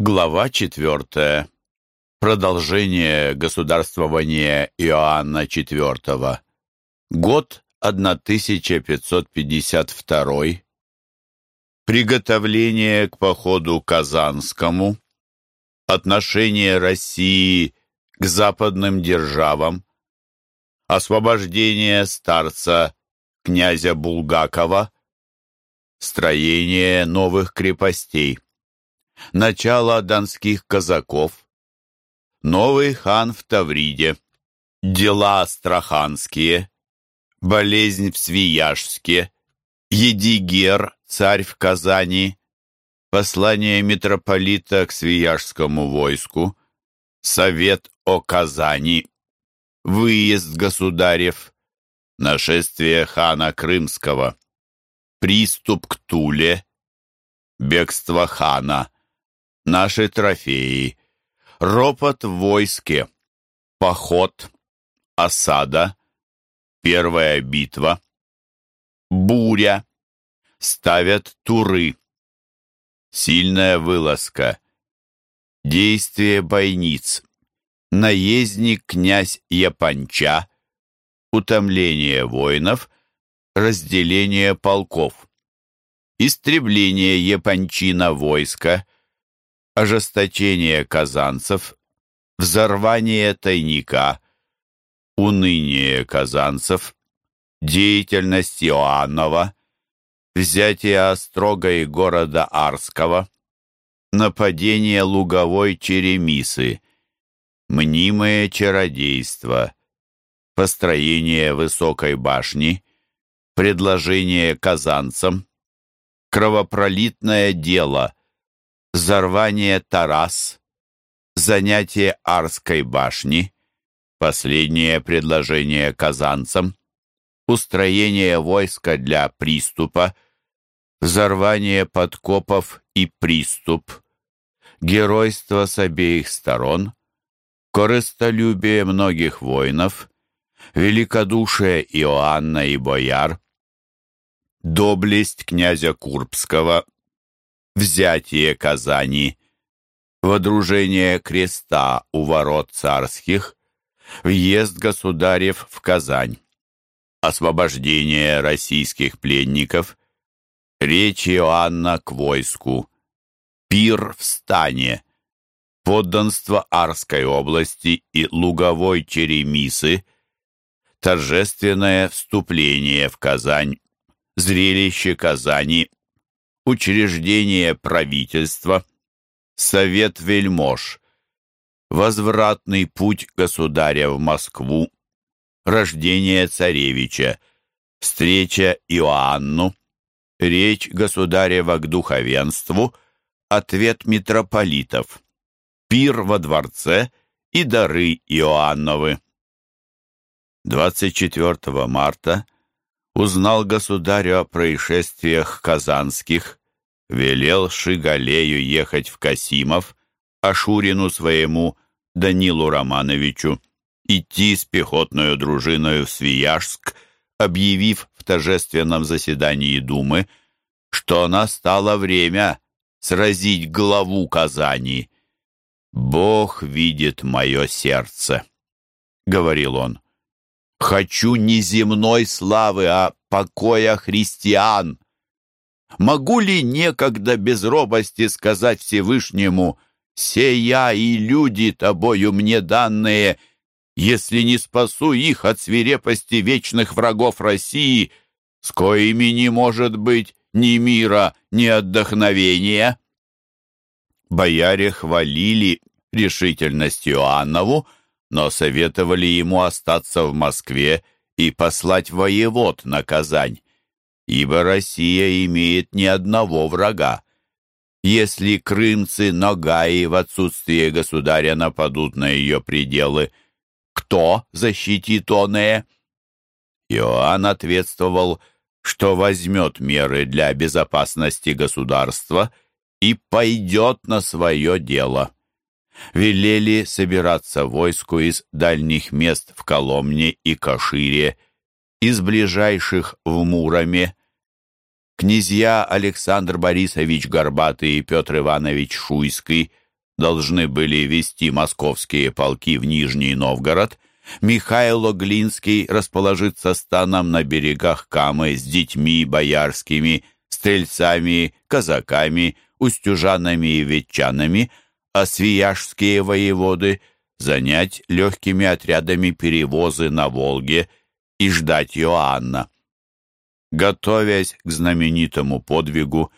Глава четвертая. Продолжение государствования Иоанна IV. Год 1552. Приготовление к походу Казанскому. Отношение России к западным державам. Освобождение старца князя Булгакова. Строение новых крепостей начало донских казаков, новый хан в Тавриде, дела астраханские, болезнь в Свияжске, Едигер, царь в Казани, послание митрополита к Свияжскому войску, совет о Казани, выезд государев, нашествие хана Крымского, приступ к Туле, бегство хана, наши трофеи, ропот в войске, поход, осада, первая битва, буря, ставят туры, сильная вылазка, действие бойниц, наездник князь Японча, утомление воинов, разделение полков, истребление Япончина войска — ожесточение казанцев, взорвание тайника, уныние казанцев, деятельность Иоаннова, взятие Острога и города Арского, нападение луговой Черемисы, мнимое чародейство, построение высокой башни, предложение казанцам, кровопролитное дело, взорвание Тарас, занятие Арской башни, последнее предложение казанцам, устроение войска для приступа, взорвание подкопов и приступ, геройство с обеих сторон, корыстолюбие многих воинов, великодушие Иоанна и бояр, доблесть князя Курбского взятие Казани, водружение креста у ворот царских, въезд государев в Казань, освобождение российских пленников, речь Иоанна к войску, пир в стане, подданство Арской области и Луговой Черемисы, торжественное вступление в Казань, зрелище Казани учреждение правительства, совет вельмож, возвратный путь государя в Москву, рождение царевича, встреча Иоанну, речь государева к духовенству, ответ митрополитов, пир во дворце и дары Иоанновы. 24 марта узнал государю о происшествиях казанских, велел Шигалею ехать в Касимов, а Шурину своему, Данилу Романовичу, идти с пехотной дружиной в Свияжск, объявив в торжественном заседании Думы, что настало время сразить главу Казани. «Бог видит мое сердце», — говорил он. «Хочу не земной славы, а покоя христиан. Могу ли некогда без робости сказать Всевышнему «Сея и люди тобою мне данные», если не спасу их от свирепости вечных врагов России, с коими не может быть ни мира, ни отдохновения?» Бояре хвалили решительность Иоаннову, но советовали ему остаться в Москве и послать воевод на Казань ибо Россия имеет не одного врага. Если крымцы Ногаи в отсутствие государя нападут на ее пределы, кто защитит оное? Иоанн ответствовал, что возьмет меры для безопасности государства и пойдет на свое дело. Велели собираться войску из дальних мест в Коломне и Кашире, из ближайших в Муроме, князья Александр Борисович Горбатый и Петр Иванович Шуйский должны были вести московские полки в Нижний Новгород, Михайло Глинский расположится станом на берегах Камы с детьми боярскими, стрельцами, казаками, устюжанами и ветчанами, а свияжские воеводы занять легкими отрядами перевозы на Волге и ждать Иоанна. Готовясь к знаменитому подвигу,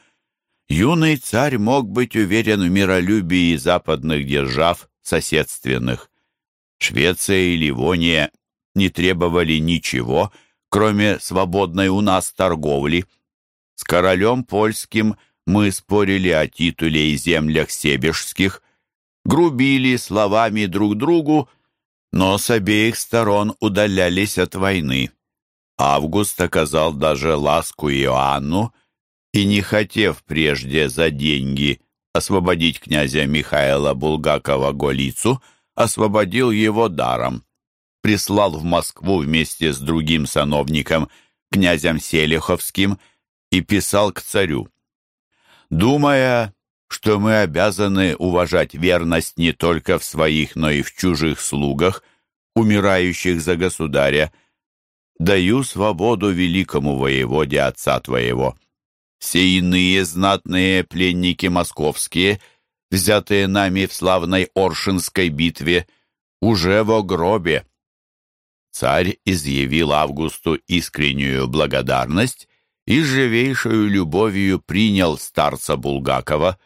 юный царь мог быть уверен в миролюбии западных держав соседственных. Швеция и Ливония не требовали ничего, кроме свободной у нас торговли. С королем польским мы спорили о титуле и землях себежских, грубили словами друг другу, но с обеих сторон удалялись от войны. Август оказал даже ласку Иоанну и, не хотев прежде за деньги освободить князя Михаила Булгакова-Голицу, освободил его даром. Прислал в Москву вместе с другим сановником, князем Селиховским, и писал к царю. «Думая, что мы обязаны уважать верность не только в своих, но и в чужих слугах, умирающих за государя, даю свободу великому воеводе отца твоего. Все иные знатные пленники московские, взятые нами в славной Оршинской битве, уже во гробе. Царь изъявил Августу искреннюю благодарность и живейшую любовью принял старца Булгакова,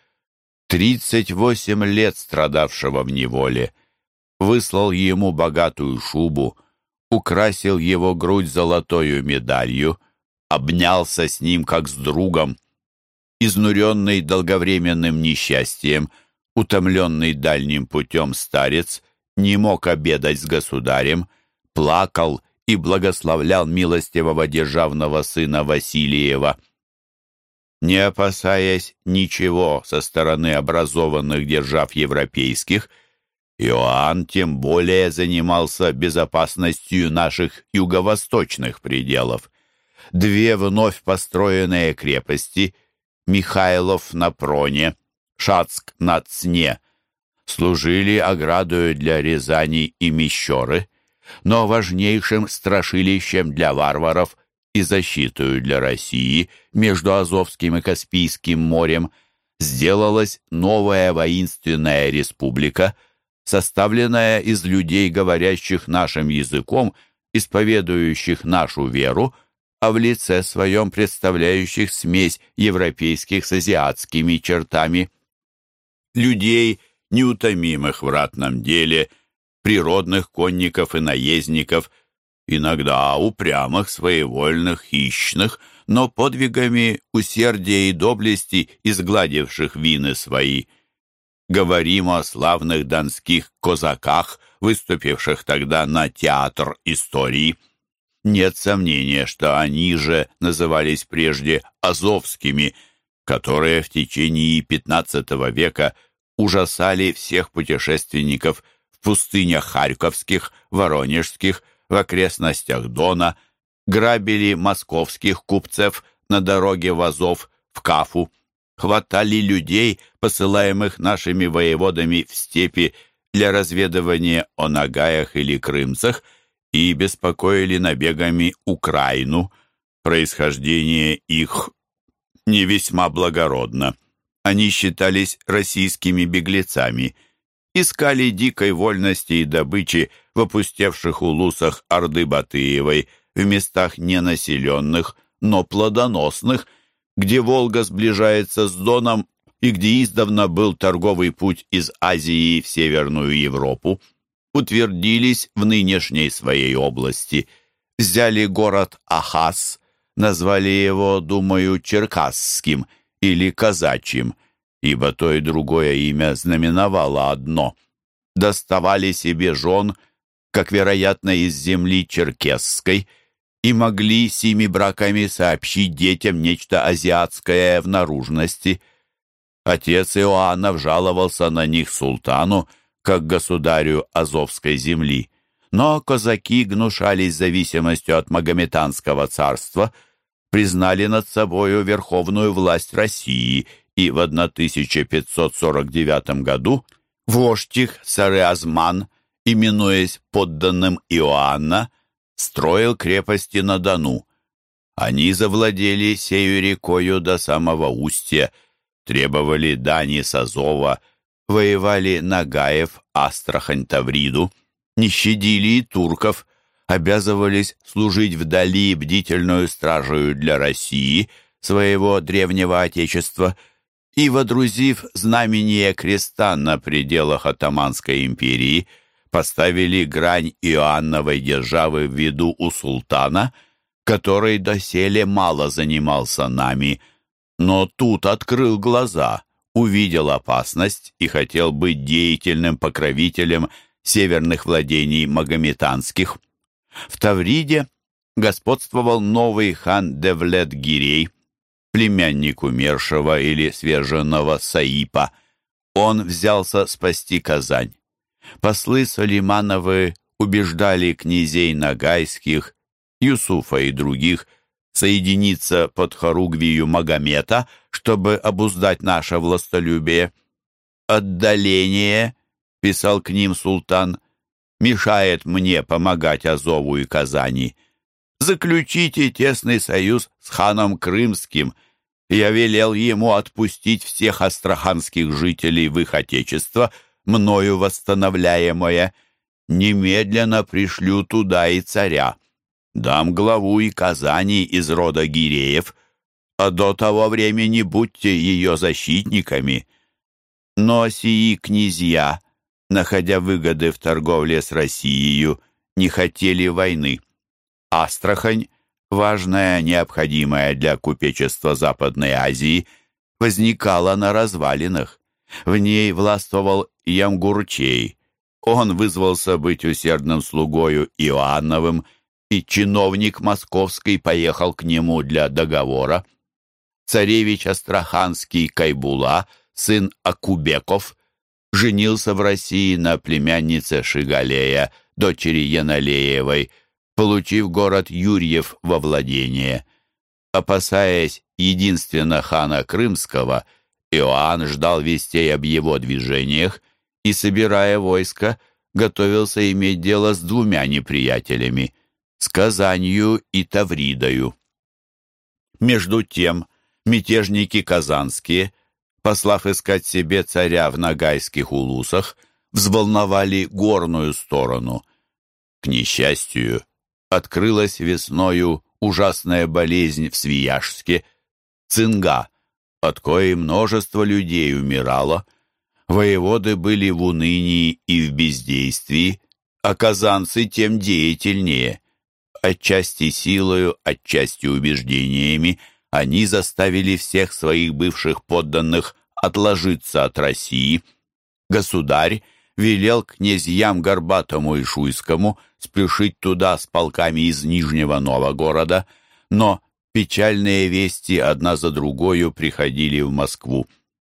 тридцать восемь лет страдавшего в неволе, выслал ему богатую шубу, украсил его грудь золотою медалью, обнялся с ним как с другом. Изнуренный долговременным несчастьем, утомленный дальним путем старец, не мог обедать с государем, плакал и благословлял милостивого державного сына Василиева. Не опасаясь ничего со стороны образованных держав европейских, Иоанн тем более занимался безопасностью наших юго-восточных пределов. Две вновь построенные крепости Михайлов на Проне, Шацк на Цне служили оградою для Рязани и Мещеры, но важнейшим страшилищем для варваров и защитою для России между Азовским и Каспийским морем сделалась новая воинственная республика – составленная из людей, говорящих нашим языком, исповедующих нашу веру, а в лице своем представляющих смесь европейских с азиатскими чертами. Людей, неутомимых в ратном деле, природных конников и наездников, иногда упрямых, своевольных, хищных, но подвигами усердия и доблести изгладивших вины свои – говорим о славных донских козаках, выступивших тогда на театр истории. Нет сомнения, что они же назывались прежде азовскими, которые в течение XV века ужасали всех путешественников пустынях Харьковских, Воронежских, в окрестностях Дона, грабили московских купцев на дороге в Азов, в Кафу хватали людей, посылаемых нашими воеводами в степи для разведывания о нагаях или крымцах, и беспокоили набегами Украину. Происхождение их не весьма благородно. Они считались российскими беглецами, искали дикой вольности и добычи в опустевших улусах Орды Батыевой, в местах ненаселенных, но плодоносных – где Волга сближается с Доном и где издавна был торговый путь из Азии в Северную Европу, утвердились в нынешней своей области, взяли город Ахас, назвали его, думаю, Черкасским или Казачьим, ибо то и другое имя знаменовало одно. Доставали себе жен, как, вероятно, из земли черкесской – и могли сими браками сообщить детям нечто азиатское в наружности. Отец Иоаннов жаловался на них султану, как государю Азовской земли. Но казаки гнушались зависимостью от Магометанского царства, признали над собою верховную власть России и в 1549 году Вождь их, Сареазман, именуясь подданным Иоанна, строил крепости на Дону. Они завладели сею рекою до самого устья, требовали дани с Азова, воевали Нагаев, Астрахань, Тавриду, не щадили и турков, обязывались служить вдали бдительную стражею для России, своего древнего отечества, и, водрузив знамение креста на пределах Атаманской империи, поставили грань Иоанновой державы в виду у султана, который доселе мало занимался нами, но тут открыл глаза, увидел опасность и хотел быть деятельным покровителем северных владений магометанских. В Тавриде господствовал новый хан Девлет-Гирей, племянник умершего или сверженного Саипа. Он взялся спасти Казань. Послы Сулеймановы убеждали князей Нагайских, Юсуфа и других соединиться под хоругвию Магомета, чтобы обуздать наше властолюбие. «Отдаление», — писал к ним султан, мешает мне помогать Азову и Казани. Заключите тесный союз с ханом Крымским. Я велел ему отпустить всех астраханских жителей в их отечество, мною восстановляемое. Немедленно пришлю туда и царя. Дам главу и Казани из рода Гиреев, а до того времени будьте ее защитниками. Но сии князья находя выгоды в торговле с Россией, не хотели войны. Астрахань, важная, необходимая для купечества Западной Азии, возникала на развалинах. В ней властвовал Ямгурчей. Он вызвался быть усердным слугою Иоанновым, и чиновник московский поехал к нему для договора. Царевич Астраханский Кайбула, сын Акубеков, женился в России на племяннице Шигалея, дочери Яналеевой, получив город Юрьев во владение. Опасаясь единственно хана Крымского, Иоанн ждал вестей об его движениях и, собирая войско, готовился иметь дело с двумя неприятелями — с Казанью и Тавридою. Между тем, мятежники казанские — послав искать себе царя в нагайских улусах, взволновали горную сторону. К несчастью, открылась весною ужасная болезнь в Свияжске, цинга, от коей множество людей умирало. Воеводы были в унынии и в бездействии, а казанцы тем деятельнее. Отчасти силою, отчасти убеждениями – они заставили всех своих бывших подданных отложиться от России. Государь велел князьям Горбатому и Шуйскому спешить туда с полками из Нижнего Новогорода, но печальные вести одна за другою приходили в Москву.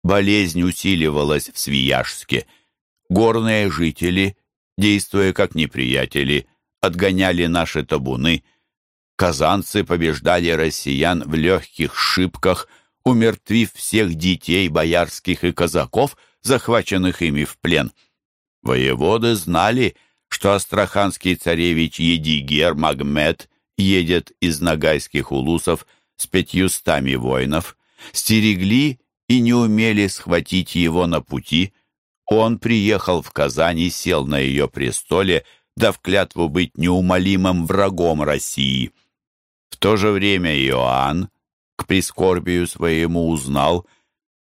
Болезнь усиливалась в Свияжске. Горные жители, действуя как неприятели, отгоняли наши табуны – Казанцы побеждали россиян в легких шибках, умертвив всех детей боярских и казаков, захваченных ими в плен. Воеводы знали, что астраханский царевич Едигер Магмед едет из нагайских улусов с пятьюстами воинов, стерегли и не умели схватить его на пути. Он приехал в Казань и сел на ее престоле, дав клятву быть неумолимым врагом России. В то же время Иоанн к прискорбию своему узнал,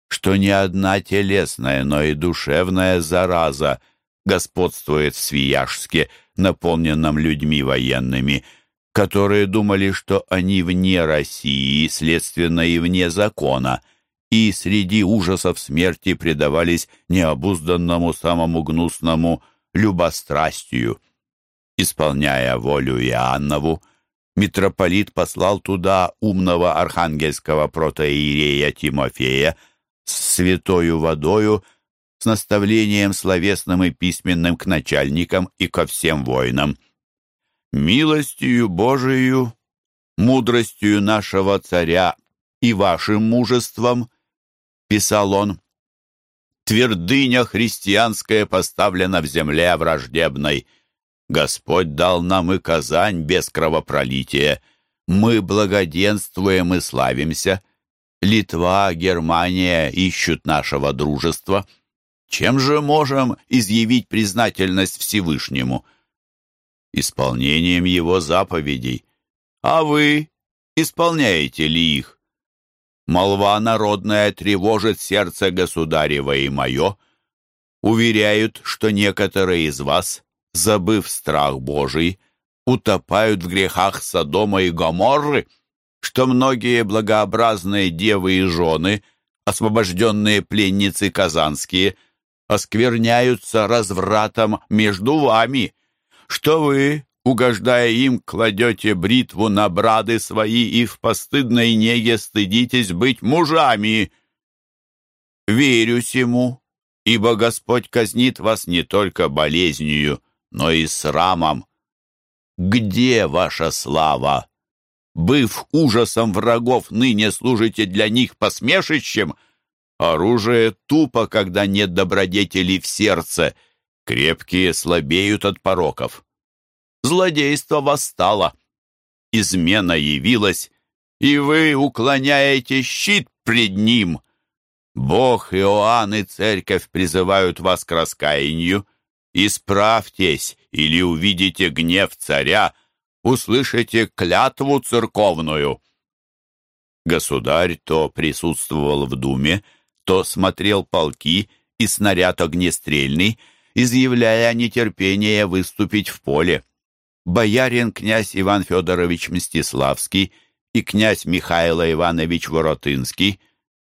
что не одна телесная, но и душевная зараза господствует в Свияжске, наполненном людьми военными, которые думали, что они вне России, следственно и вне закона, и среди ужасов смерти предавались необузданному самому гнусному любострастию. Исполняя волю Иоаннову, митрополит послал туда умного архангельского протоиерея Тимофея с святою водою, с наставлением словесным и письменным к начальникам и ко всем воинам. «Милостью Божию, мудростью нашего царя и вашим мужеством», — писал он, Твердыня христианская поставлена в земле враждебной. Господь дал нам и Казань без кровопролития. Мы благоденствуем и славимся. Литва, Германия ищут нашего дружества. Чем же можем изъявить признательность Всевышнему? Исполнением его заповедей. А вы исполняете ли их? Молва народная тревожит сердце государева и мое. Уверяют, что некоторые из вас, забыв страх Божий, утопают в грехах Содома и Гоморры, что многие благообразные девы и жены, освобожденные пленницы казанские, оскверняются развратом между вами, что вы, угождая им, кладете бритву на брады свои и в постыдной неге стыдитесь быть мужами. Верю сему, ибо Господь казнит вас не только болезнью, но и срамом. Где ваша слава? Быв ужасом врагов, ныне служите для них посмешищем. Оружие тупо, когда нет добродетелей в сердце. Крепкие слабеют от пороков злодейство восстало. Измена явилась, и вы уклоняете щит пред ним. Бог, Иоанн и Церковь призывают вас к раскаянию. Исправьтесь, или увидите гнев царя, услышите клятву церковную. Государь то присутствовал в думе, то смотрел полки и снаряд огнестрельный, изъявляя нетерпение выступить в поле боярин князь Иван Федорович Мстиславский и князь Михаил Иванович Воротынский,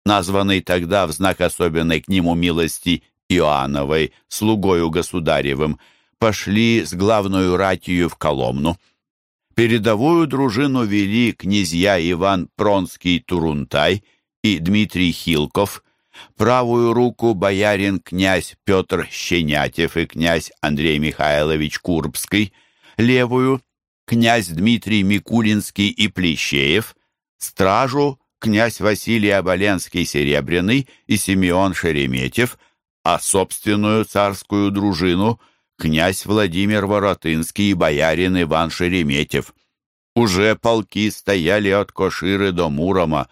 названный тогда в знак особенной к нему милости Иоанновой, слугою государевым, пошли с главную ратью в Коломну. Передовую дружину вели князья Иван Пронский-Турунтай и Дмитрий Хилков, правую руку боярин князь Петр Щенятев и князь Андрей Михайлович Курбский – левую князь Дмитрий Микулинский и Плещеев, стражу князь Василий Оболенский Серебряный и Симеон Шереметьев, а собственную царскую дружину князь Владимир Воротынский и боярин Иван Шереметьев. Уже полки стояли от Коширы до Мурома,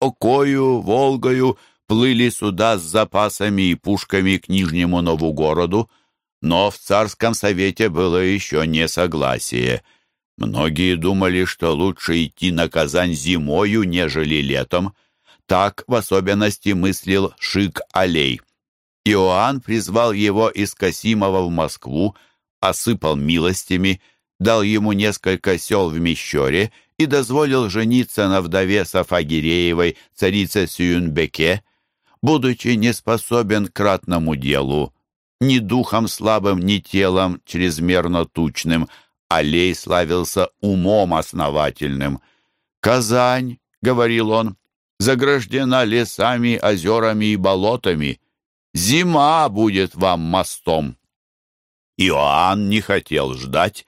Окою, Волгою плыли сюда с запасами и пушками к Нижнему Новогороду, но в царском совете было еще несогласие. Многие думали, что лучше идти на Казань зимою, нежели летом. Так в особенности мыслил Шик-Алей. Иоанн призвал его из Касимова в Москву, осыпал милостями, дал ему несколько сел в Мещере и дозволил жениться на вдове Сафагиреевой, царице Сюнбеке. Будучи не способен к ратному делу, ни духом слабым, ни телом чрезмерно тучным. Алей славился умом основательным. «Казань», — говорил он, — «заграждена лесами, озерами и болотами. Зима будет вам мостом». Иоанн не хотел ждать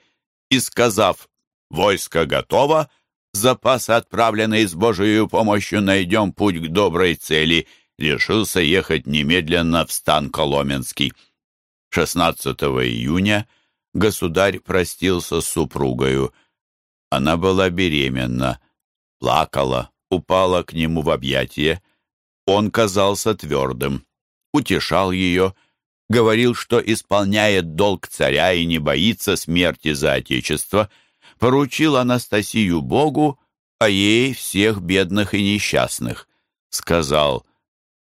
и, сказав «Войско готово», запасы, отправленные с Божией помощью, найдем путь к доброй цели, решился ехать немедленно в стан Коломенский. 16 июня государь простился с супругою. Она была беременна, плакала, упала к нему в объятия. Он казался твердым, утешал ее, говорил, что исполняет долг царя и не боится смерти за отечество, поручил Анастасию Богу, а ей всех бедных и несчастных. Сказал,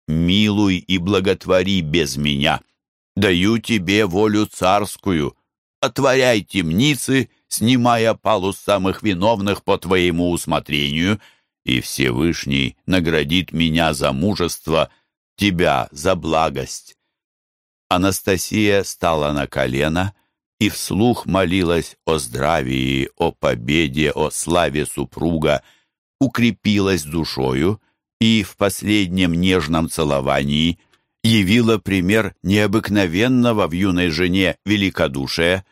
«Милуй и благотвори без меня». Даю тебе волю царскую. Отворяй темницы, снимая палу самых виновных по твоему усмотрению, и Всевышний наградит меня за мужество, тебя за благость». Анастасия стала на колено и вслух молилась о здравии, о победе, о славе супруга, укрепилась душою и в последнем нежном целовании явила пример необыкновенного в юной жене великодушия.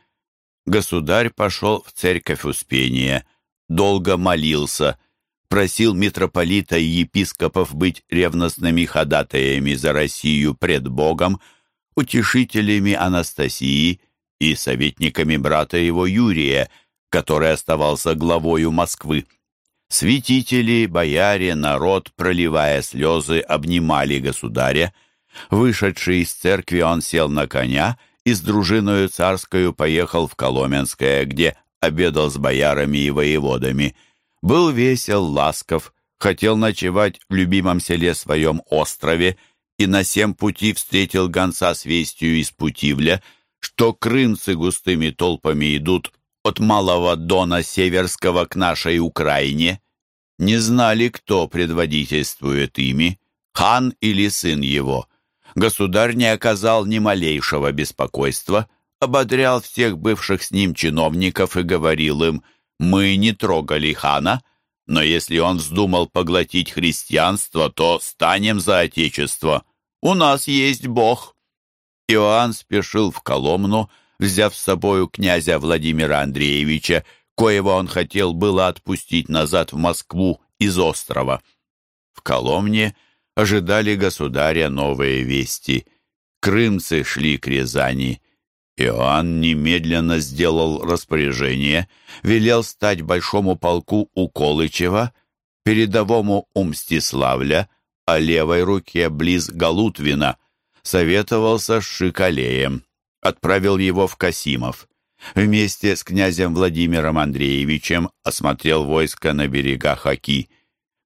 Государь пошел в церковь Успения, долго молился, просил митрополита и епископов быть ревностными ходатаями за Россию пред Богом, утешителями Анастасии и советниками брата его Юрия, который оставался главою Москвы. Святители, бояре, народ, проливая слезы, обнимали государя. Вышедший из церкви, он сел на коня и с дружиною царскою поехал в Коломенское, где обедал с боярами и воеводами. Был весел, ласков, хотел ночевать в любимом селе своем острове и на всем пути встретил гонца с вестью из Путивля, что крымцы густыми толпами идут от Малого Дона Северского к нашей Украине. Не знали, кто предводительствует ими, хан или сын его. Государь не оказал ни малейшего беспокойства, ободрял всех бывших с ним чиновников и говорил им, «Мы не трогали хана, но если он вздумал поглотить христианство, то станем за отечество. У нас есть Бог». Иоанн спешил в Коломну, взяв с собою князя Владимира Андреевича, коего он хотел было отпустить назад в Москву из острова. В Коломне ожидали государя новые вести. Крымцы шли к Рязани. Иоанн немедленно сделал распоряжение, велел стать большому полку у Колычева, передовому у Мстиславля, а левой руке близ Галутвина, советовался с Шикалеем, отправил его в Касимов. Вместе с князем Владимиром Андреевичем осмотрел войско на берегах Оки,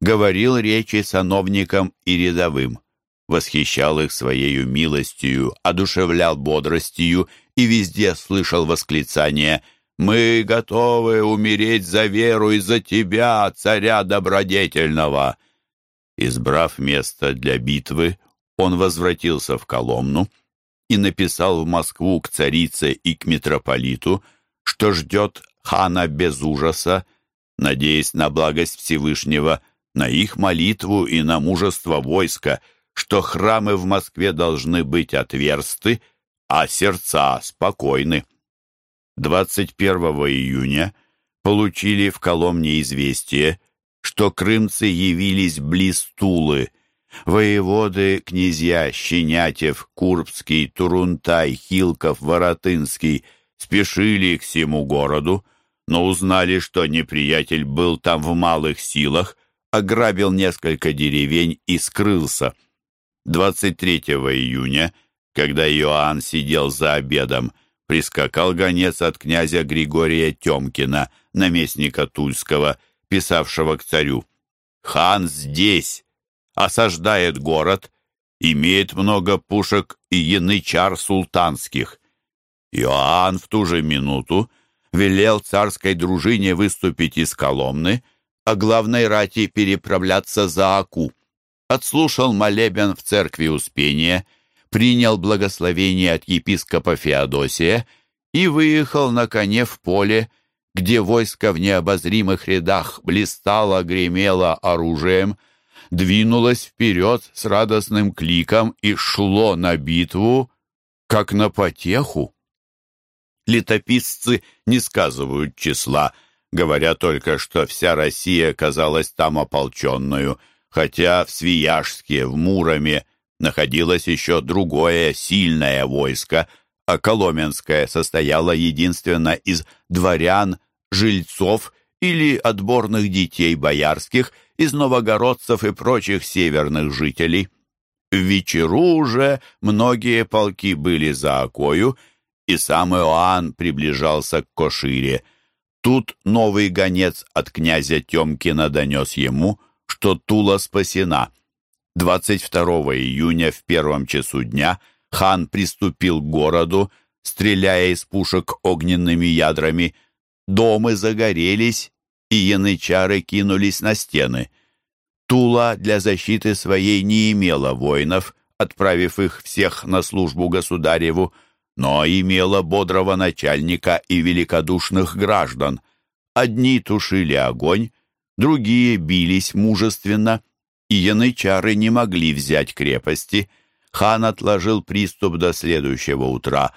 говорил речи сановникам и рядовым, восхищал их своею милостью, одушевлял бодростью и везде слышал восклицание «Мы готовы умереть за веру и за тебя, царя добродетельного!» Избрав место для битвы, он возвратился в Коломну и написал в Москву к царице и к митрополиту, что ждет хана без ужаса, надеясь на благость Всевышнего, на их молитву и на мужество войска, что храмы в Москве должны быть отверсты, а сердца спокойны. 21 июня получили в Коломне известие, что крымцы явились близ Тулы, Воеводы, князья Щенятев, Курбский, Турунтай, Хилков, Воротынский спешили к всему городу, но узнали, что неприятель был там в малых силах, ограбил несколько деревень и скрылся. 23 июня, когда Иоанн сидел за обедом, прискакал гонец от князя Григория Темкина, наместника Тульского, писавшего к царю. «Хан здесь!» Осаждает город, имеет много пушек и янычар султанских. Иоанн в ту же минуту велел царской дружине выступить из Коломны, а главной рати переправляться за Аку. Отслушал молебен в церкви Успения, принял благословение от епископа Феодосия и выехал на коне в поле, где войско в необозримых рядах блистало, гремело оружием, двинулось вперед с радостным кликом и шло на битву, как на потеху. Летописцы не сказывают числа, говоря только, что вся Россия казалась там ополченную, хотя в Свияжске, в Муроме находилось еще другое сильное войско, а Коломенское состояло единственно из дворян, жильцов или отборных детей боярских – из новогородцев и прочих северных жителей. В вечеру уже многие полки были за окою, и сам Иоанн приближался к Кошире. Тут новый гонец от князя Темкина донес ему, что Тула спасена. 22 июня в первом часу дня хан приступил к городу, стреляя из пушек огненными ядрами. Домы загорелись, и янычары кинулись на стены. Тула для защиты своей не имела воинов, отправив их всех на службу государеву, но имела бодрого начальника и великодушных граждан. Одни тушили огонь, другие бились мужественно, и янычары не могли взять крепости. Хан отложил приступ до следующего утра,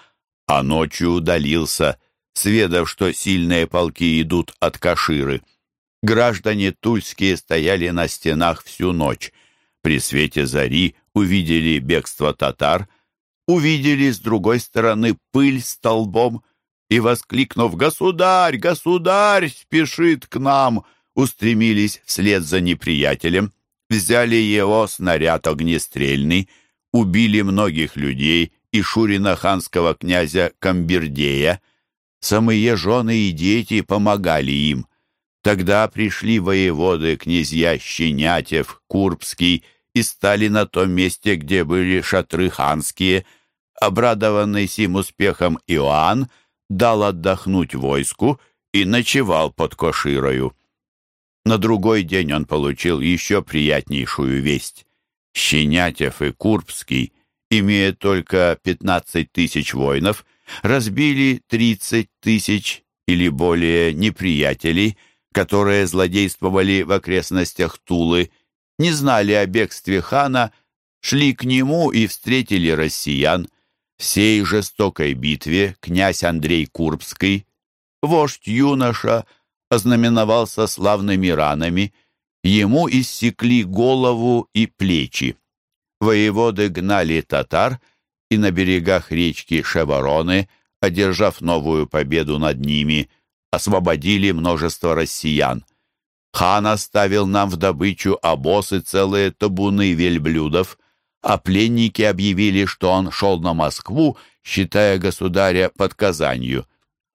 а ночью удалился, сведав, что сильные полки идут от Каширы. Граждане тульские стояли на стенах всю ночь. При свете зари увидели бегство татар, увидели с другой стороны пыль столбом и, воскликнув «Государь! Государь! Спешит к нам!» устремились вслед за неприятелем, взяли его снаряд огнестрельный, убили многих людей и Шурина ханского князя Камбердея. Самые жены и дети помогали им. Тогда пришли воеводы князья Щенятев, Курбский и стали на том месте, где были шатры ханские. Обрадованный сим успехом Иоанн дал отдохнуть войску и ночевал под Коширою. На другой день он получил еще приятнейшую весть. Щенятев и Курбский, имея только 15 тысяч воинов, разбили 30 тысяч или более неприятелей, которые злодействовали в окрестностях Тулы, не знали о бегстве хана, шли к нему и встретили россиян. В сей жестокой битве князь Андрей Курбский, вождь юноша, ознаменовался славными ранами, ему иссекли голову и плечи. Воеводы гнали татар, и на берегах речки Шевороны, одержав новую победу над ними, освободили множество россиян. Хан оставил нам в добычу обосы целые табуны вельблюдов, а пленники объявили, что он шел на Москву, считая государя под Казанью.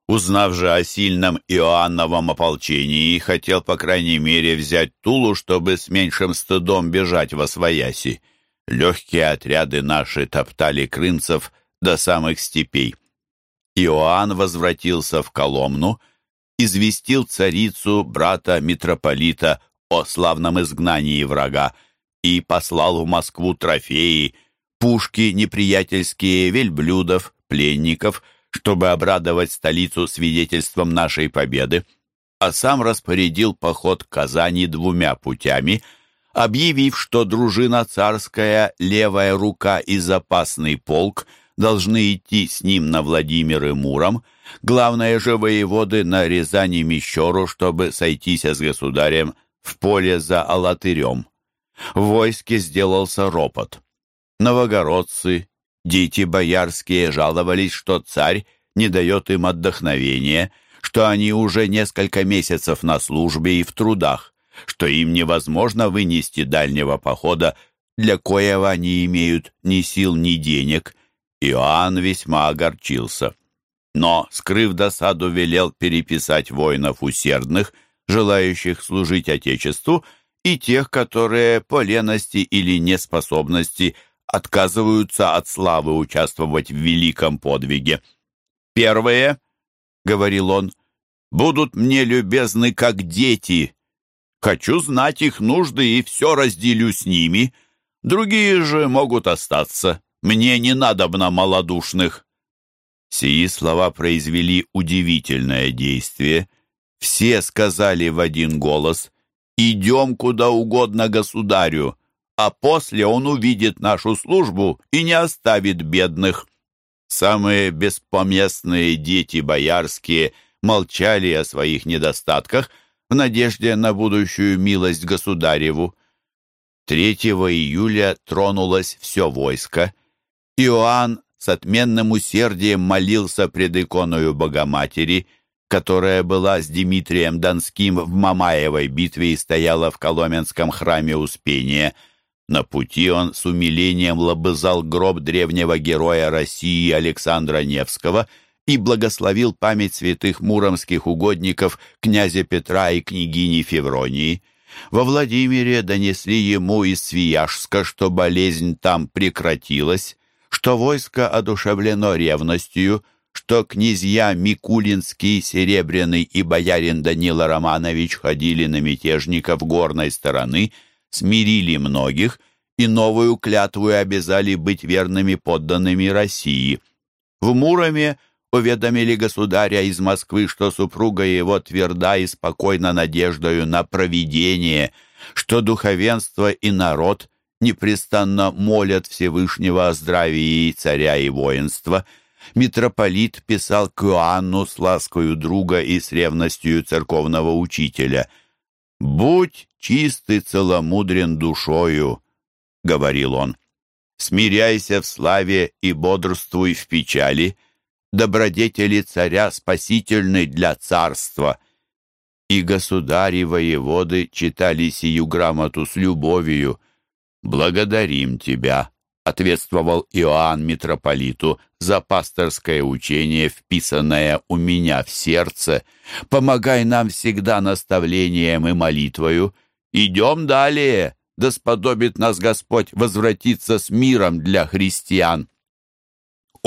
Узнав же о сильном Иоанновом ополчении, хотел, по крайней мере, взять Тулу, чтобы с меньшим стыдом бежать во свояси. Легкие отряды наши топтали крымцев до самых степей. Иоанн возвратился в Коломну, известил царицу, брата митрополита о славном изгнании врага и послал в Москву трофеи, пушки неприятельские, вельблюдов, пленников — чтобы обрадовать столицу свидетельством нашей победы, а сам распорядил поход к Казани двумя путями, объявив, что дружина царская, левая рука и запасный полк должны идти с ним на Владимир и Муром, главное же воеводы на Рязани Мещеру, чтобы сойтись с государем в поле за Алатырем. В войске сделался ропот. Новогородцы, Дети боярские жаловались, что царь не дает им отдохновения, что они уже несколько месяцев на службе и в трудах, что им невозможно вынести дальнего похода, для коего они имеют ни сил, ни денег. Иоанн весьма огорчился. Но, скрыв досаду, велел переписать воинов усердных, желающих служить Отечеству, и тех, которые по лености или неспособности – отказываются от славы участвовать в великом подвиге. «Первые, — говорил он, — будут мне любезны, как дети. Хочу знать их нужды и все разделю с ними. Другие же могут остаться. Мне не надобно малодушных». Сии слова произвели удивительное действие. Все сказали в один голос «Идем куда угодно государю» а после он увидит нашу службу и не оставит бедных. Самые беспоместные дети боярские молчали о своих недостатках в надежде на будущую милость государеву. 3 июля тронулось все войско. Иоанн с отменным усердием молился пред иконою Богоматери, которая была с Дмитрием Донским в Мамаевой битве и стояла в Коломенском храме Успения – на пути он с умилением лобызал гроб древнего героя России Александра Невского и благословил память святых муромских угодников князя Петра и княгини Февронии. Во Владимире донесли ему из Свияжска, что болезнь там прекратилась, что войско одушевлено ревностью, что князья Микулинский, Серебряный и боярин Данила Романович ходили на мятежников горной стороны – смирили многих и новую клятву обязали быть верными подданными России. В Муроме уведомили государя из Москвы, что супруга его тверда и спокойна надеждою на провидение, что духовенство и народ непрестанно молят Всевышнего о здравии царя и воинства. Митрополит писал к Иоанну с ласкою друга и с ревностью церковного учителя – «Будь чист и целомудрен душою», — говорил он. «Смиряйся в славе и бодрствуй в печали, добродетели царя спасительны для царства». И государи воеводы читали сию грамоту с любовью. «Благодарим тебя», — ответствовал Иоанн митрополиту, «за пасторское учение, вписанное у меня в сердце. Помогай нам всегда наставлением и молитвою. Идем далее, да сподобит нас Господь возвратиться с миром для христиан».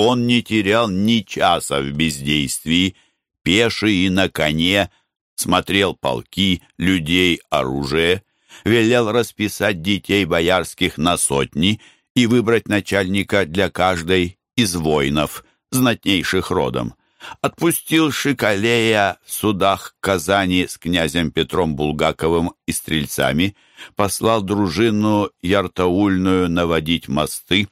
Он не терял ни часа в бездействии, пеший и на коне, смотрел полки, людей, оружие, велел расписать детей боярских на сотни и выбрать начальника для каждой из воинов, знатнейших родом. Отпустил Шикалея в судах Казани с князем Петром Булгаковым и стрельцами, послал дружину Яртаульную наводить мосты,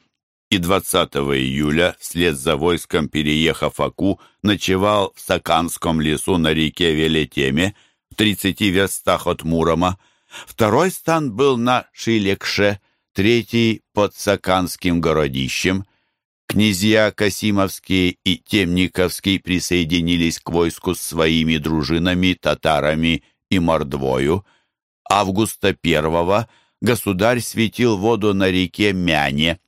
и 20 июля, вслед за войском переехав Аку, ночевал в Саканском лесу на реке Велетеме, в 30 верстах от Мурома. Второй стан был на Шилекше, третий под Саканским городищем. Князья Касимовские и Темниковский присоединились к войску с своими дружинами, татарами и мордвою. Августа первого государь светил воду на реке Мяне.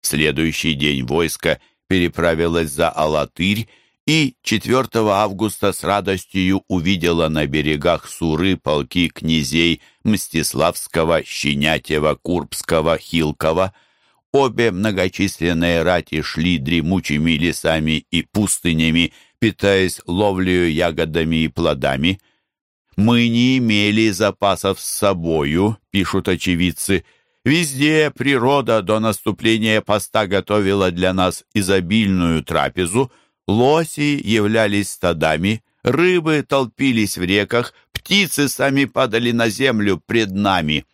В следующий день войско переправилось за Алатырь и 4 августа с радостью увидела на берегах Суры полки князей Мстиславского, Щенятева, Курбского, Хилкова. Обе многочисленные рати шли дремучими лесами и пустынями, питаясь ловлею ягодами и плодами. «Мы не имели запасов с собою», — пишут очевидцы, — Везде природа до наступления поста готовила для нас изобильную трапезу, лоси являлись стадами, рыбы толпились в реках, птицы сами падали на землю пред нами.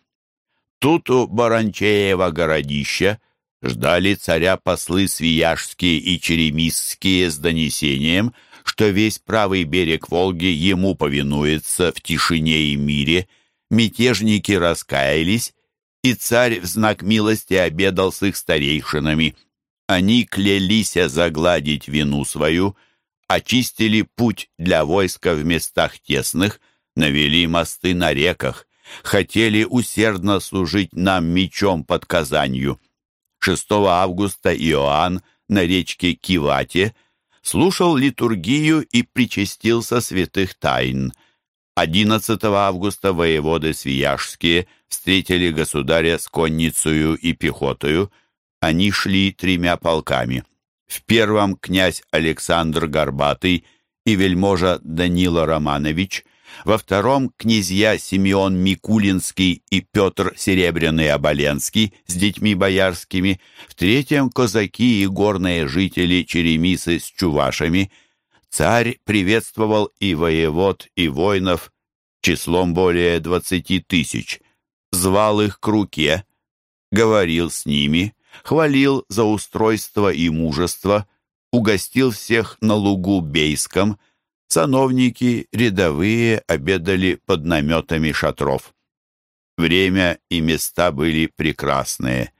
Тут у Баранчеева городища ждали царя послы свияжские и черемисские с донесением, что весь правый берег Волги ему повинуется в тишине и мире. Мятежники раскаялись и царь в знак милости обедал с их старейшинами. Они клялись загладить вину свою, очистили путь для войска в местах тесных, навели мосты на реках, хотели усердно служить нам мечом под Казанью. 6 августа Иоанн на речке Кивате слушал литургию и причастился святых тайн – 11 августа воеводы Свияжские встретили государя с конницею и пехотою. Они шли тремя полками. В первом князь Александр Горбатый и вельможа Данила Романович, во втором князья Симеон Микулинский и Петр Серебряный Оболенский с детьми боярскими, в третьем казаки и горные жители Черемисы с чувашами – Царь приветствовал и воевод, и воинов числом более двадцати тысяч, звал их к руке, говорил с ними, хвалил за устройство и мужество, угостил всех на лугу Бейском, сановники рядовые обедали под наметами шатров. Время и места были прекрасные.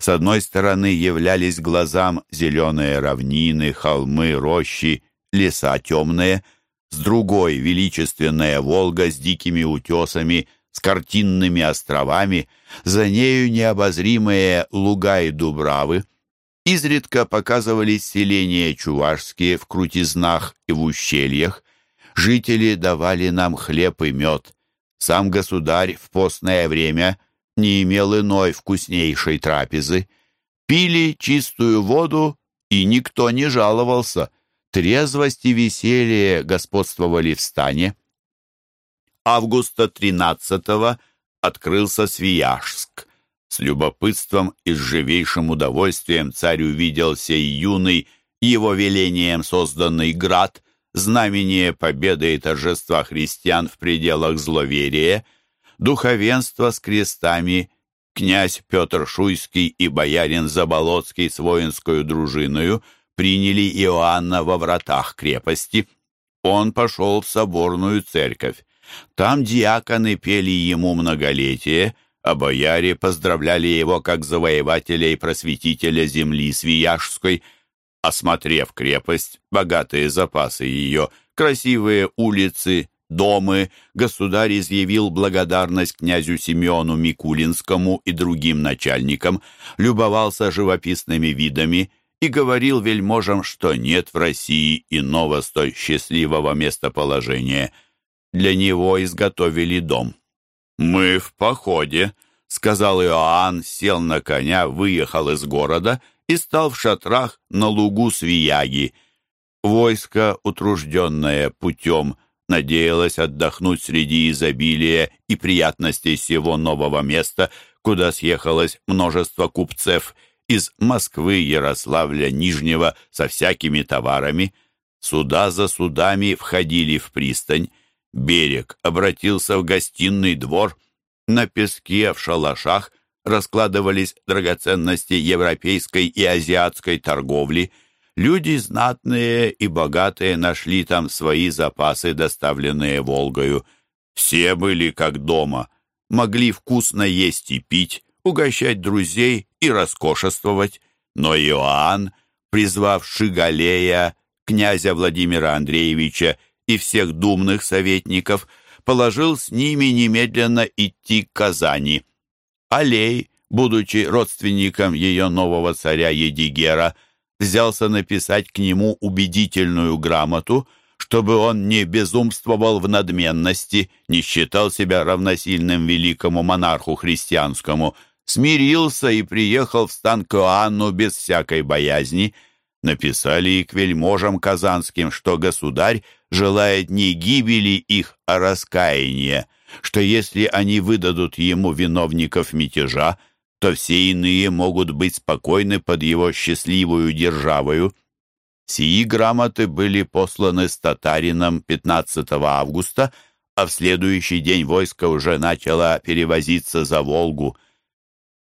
С одной стороны являлись глазам зеленые равнины, холмы, рощи леса темные, с другой — величественная Волга с дикими утесами, с картинными островами, за нею необозримые луга и дубравы. Изредка показывались селения чувашские в крутизнах и в ущельях. Жители давали нам хлеб и мед. Сам государь в постное время не имел иной вкуснейшей трапезы. Пили чистую воду, и никто не жаловался — трезвость и веселье господствовали в стане. Августа 13-го открылся Свияжск. С любопытством и с живейшим удовольствием царь увидел сей юный, его велением созданный град, знамение победы и торжества христиан в пределах зловерия, духовенство с крестами, князь Петр Шуйский и боярин Заболоцкий с воинскую дружиною — приняли Иоанна во вратах крепости. Он пошел в соборную церковь. Там диаконы пели ему многолетие, а бояре поздравляли его как завоевателя и просветителя земли Свияжской. Осмотрев крепость, богатые запасы ее, красивые улицы, домы, государь изъявил благодарность князю Симеону Микулинскому и другим начальникам, любовался живописными видами и говорил вельможам, что нет в России иного столь счастливого местоположения. Для него изготовили дом. «Мы в походе», — сказал Иоанн, сел на коня, выехал из города и стал в шатрах на лугу Свияги. Войско, утружденное путем, надеялось отдохнуть среди изобилия и приятностей всего нового места, куда съехалось множество купцев из Москвы, Ярославля, Нижнего со всякими товарами. Суда за судами входили в пристань, берег обратился в гостиный двор, на песке в шалашах раскладывались драгоценности европейской и азиатской торговли. Люди знатные и богатые нашли там свои запасы, доставленные Волгою. Все были как дома, могли вкусно есть и пить, угощать друзей и роскошествовать. Но Иоанн, призвав Шигалея, князя Владимира Андреевича и всех думных советников, положил с ними немедленно идти к Казани. Алей, будучи родственником ее нового царя Едигера, взялся написать к нему убедительную грамоту, чтобы он не безумствовал в надменности, не считал себя равносильным великому монарху христианскому, смирился и приехал в стан к Иоанну без всякой боязни. Написали и к вельможам казанским, что государь желает не гибели их, а раскаяния, что если они выдадут ему виновников мятежа, то все иные могут быть спокойны под его счастливую державою. Сии грамоты были посланы с татарином 15 августа, а в следующий день войско уже начало перевозиться за Волгу.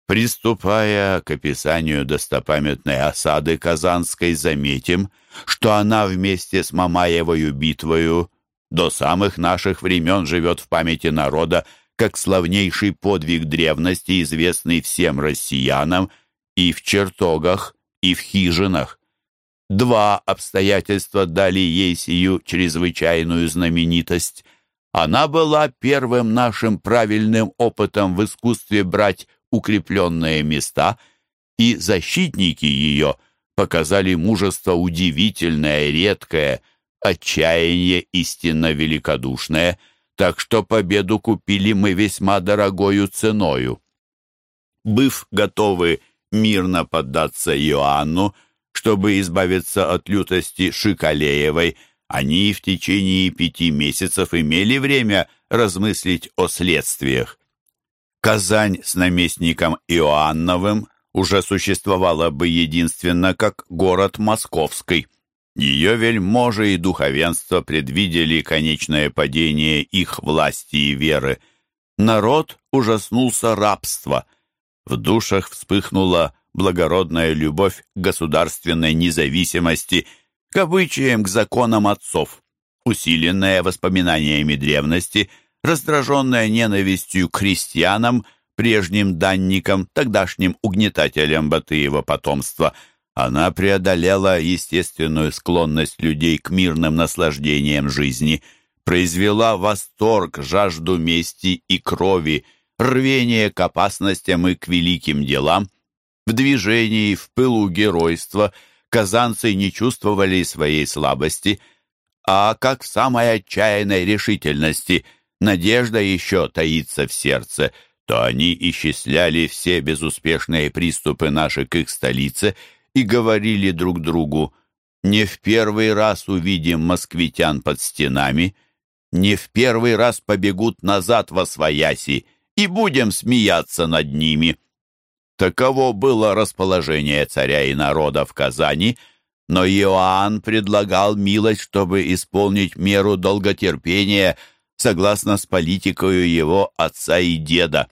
Приступая к описанию достопамятной осады Казанской, заметим, что она вместе с Мамаевою битвою до самых наших времен живет в памяти народа как славнейший подвиг древности, известный всем россиянам и в чертогах, и в хижинах. Два обстоятельства дали ей сию чрезвычайную знаменитость. Она была первым нашим правильным опытом в искусстве брать укрепленные места, и защитники ее показали мужество удивительное, редкое, отчаяние истинно великодушное, так что победу купили мы весьма дорогою ценою. Быв готовы мирно поддаться Иоанну, чтобы избавиться от лютости Шикалеевой, они в течение пяти месяцев имели время размыслить о следствиях. Казань с наместником Иоанновым уже существовала бы единственно как город московский. Ее вельможи и духовенство предвидели конечное падение их власти и веры. Народ ужаснулся рабства. В душах вспыхнула благородная любовь к государственной независимости, к обычаям, к законам отцов, усиленная воспоминаниями древности – раздраженная ненавистью к крестьянам, прежним данникам, тогдашним угнетателям Батыева потомства, она преодолела естественную склонность людей к мирным наслаждениям жизни, произвела восторг, жажду мести и крови, рвение к опасностям и к великим делам. В движении, в пылу геройства казанцы не чувствовали своей слабости, а как в самой отчаянной решительности – надежда еще таится в сердце, то они исчисляли все безуспешные приступы наши к их столице и говорили друг другу, «Не в первый раз увидим москвитян под стенами, не в первый раз побегут назад во свояси и будем смеяться над ними». Таково было расположение царя и народа в Казани, но Иоанн предлагал милость, чтобы исполнить меру долготерпения – согласно с политикою его отца и деда.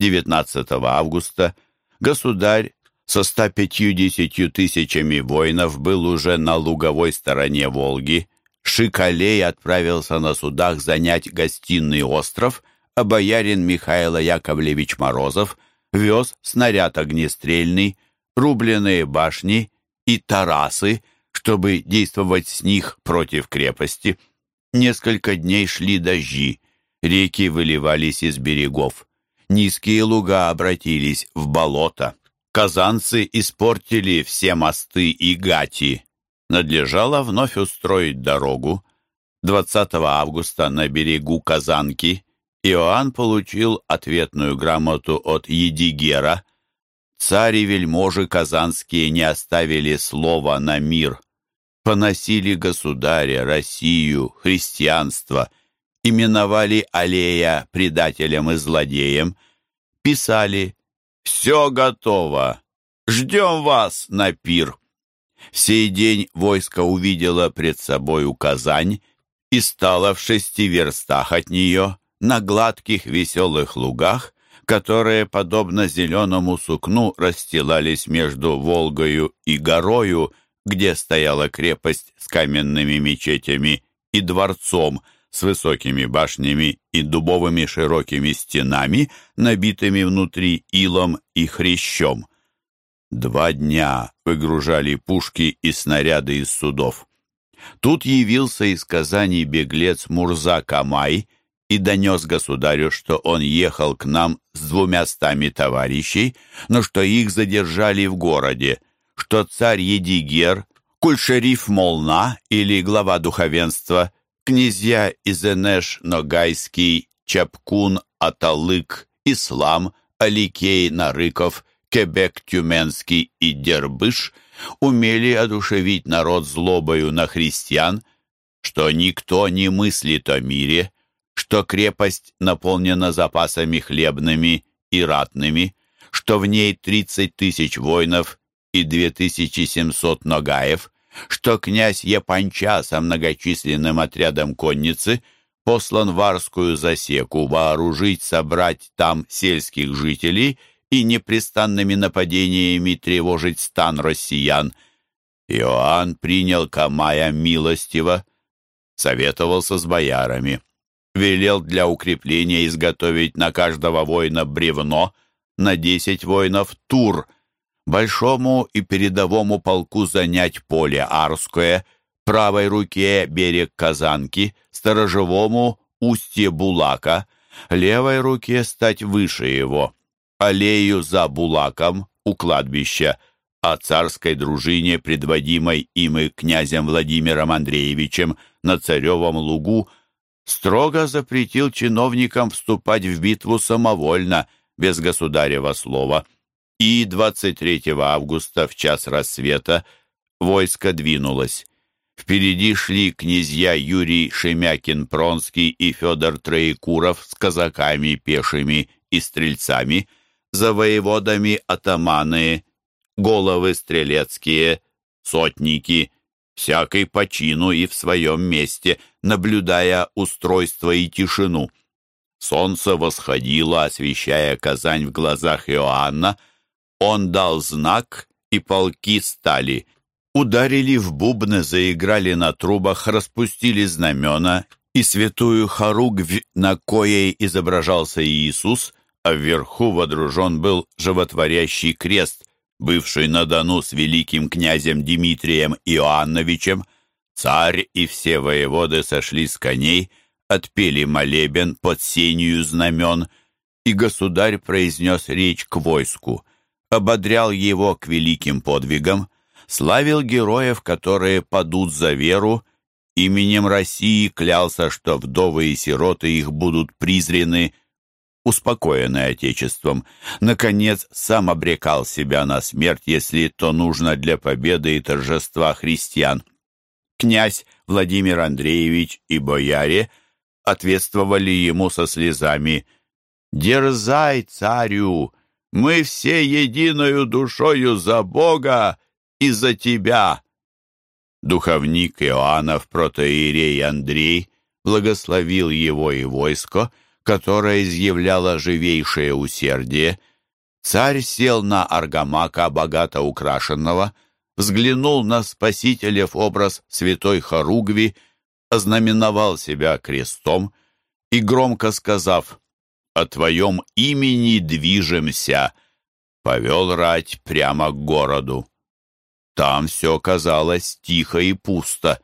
19 августа государь со 150 тысячами воинов был уже на луговой стороне Волги. Шикалей отправился на судах занять гостиный остров, а боярин Михаил Яковлевич Морозов вез снаряд огнестрельный, рубленые башни и тарасы, чтобы действовать с них против крепости. Несколько дней шли дожди, реки выливались из берегов. Низкие луга обратились в болото. Казанцы испортили все мосты и гати. Надлежало вновь устроить дорогу. 20 августа на берегу Казанки Иоанн получил ответную грамоту от Едигера. Цари вельможи казанские не оставили слова на мир. Поносили государя, Россию, христианство, именовали Аллея предателем и злодеем, писали «Все готово! Ждем вас на пир!» В сей день войско увидело пред собою Казань и стало в шести верстах от нее, на гладких веселых лугах, которые, подобно зеленому сукну, расстилались между Волгою и горою, где стояла крепость с каменными мечетями и дворцом с высокими башнями и дубовыми широкими стенами, набитыми внутри илом и хрящом. Два дня выгружали пушки и снаряды из судов. Тут явился из Казани беглец Мурза Камай и донес государю, что он ехал к нам с двумястами товарищей, но что их задержали в городе, что царь Едигер, кульшериф Молна или глава духовенства, князья Изенеш Ногайский, Чапкун, Аталык, Ислам, Аликей Нарыков – Кебек Тюменский и Дербыш умели одушевить народ злобою на христиан, что никто не мыслит о мире, что крепость наполнена запасами хлебными и ратными, что в ней 30 тысяч воинов и 2700 ногаев, что князь Япанча со многочисленным отрядом конницы послан в Арскую засеку вооружить, собрать там сельских жителей и непрестанными нападениями тревожить стан россиян. Иоанн принял Камая милостиво, советовался с боярами, велел для укрепления изготовить на каждого воина бревно, на десять воинов тур, большому и передовому полку занять поле Арское, правой руке берег Казанки, сторожевому устье Булака, левой руке стать выше его аллею за Булаком у кладбища, о царской дружине, предводимой им и князем Владимиром Андреевичем на Царевом лугу, строго запретил чиновникам вступать в битву самовольно, без государева слова. И 23 августа в час рассвета войско двинулось. Впереди шли князья Юрий Шемякин-Пронский и Федор Троекуров с казаками пешими и стрельцами – за воеводами атаманы, головы стрелецкие, сотники, всякой по чину и в своем месте, наблюдая устройство и тишину. Солнце восходило, освещая Казань в глазах Иоанна. Он дал знак, и полки стали. Ударили в бубны, заиграли на трубах, распустили знамена, и святую хоругвь, на коей изображался Иисус, а вверху водружен был животворящий крест, бывший на Дону с великим князем Дмитрием Иоанновичем. Царь и все воеводы сошли с коней, отпели молебен под сенью знамен, и государь произнес речь к войску, ободрял его к великим подвигам, славил героев, которые падут за веру, именем России клялся, что вдовы и сироты их будут презрены, успокоенный Отечеством, наконец сам обрекал себя на смерть, если то нужно для победы и торжества христиан. Князь Владимир Андреевич и бояре ответствовали ему со слезами «Дерзай, царю! Мы все единою душою за Бога и за тебя!» Духовник Иоаннов протоиерей Андрей благословил его и войско, которая изъявляла живейшее усердие, царь сел на аргамака, богато украшенного, взглянул на спасителев образ святой Хоругви, ознаменовал себя крестом и, громко сказав «О твоем имени движемся», повел рать прямо к городу. Там все казалось тихо и пусто.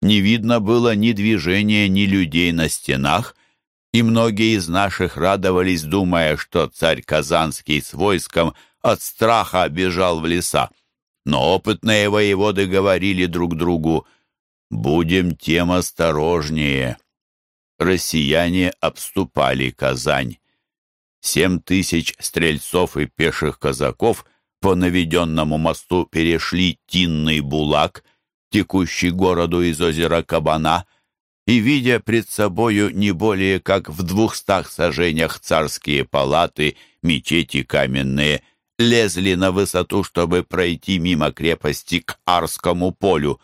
Не видно было ни движения, ни людей на стенах, и многие из наших радовались, думая, что царь Казанский с войском от страха бежал в леса. Но опытные воеводы говорили друг другу, «Будем тем осторожнее». Россияне обступали Казань. Семь тысяч стрельцов и пеших казаков по наведенному мосту перешли Тинный Булак, текущий городу из озера Кабана, и, видя пред собою не более как в двухстах сажениях царские палаты, мечети каменные, лезли на высоту, чтобы пройти мимо крепости к Арскому полю.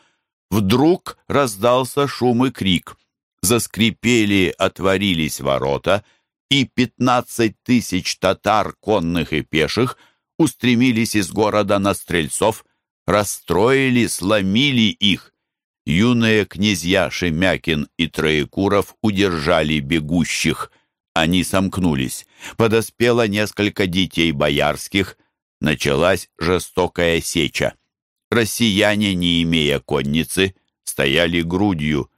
Вдруг раздался шум и крик. Заскрипели, отворились ворота, и пятнадцать тысяч татар, конных и пеших, устремились из города на стрельцов, расстроили, сломили их — Юные князья Шемякин и Троекуров удержали бегущих. Они сомкнулись. Подоспело несколько детей боярских. Началась жестокая сеча. Россияне, не имея конницы, стояли грудью.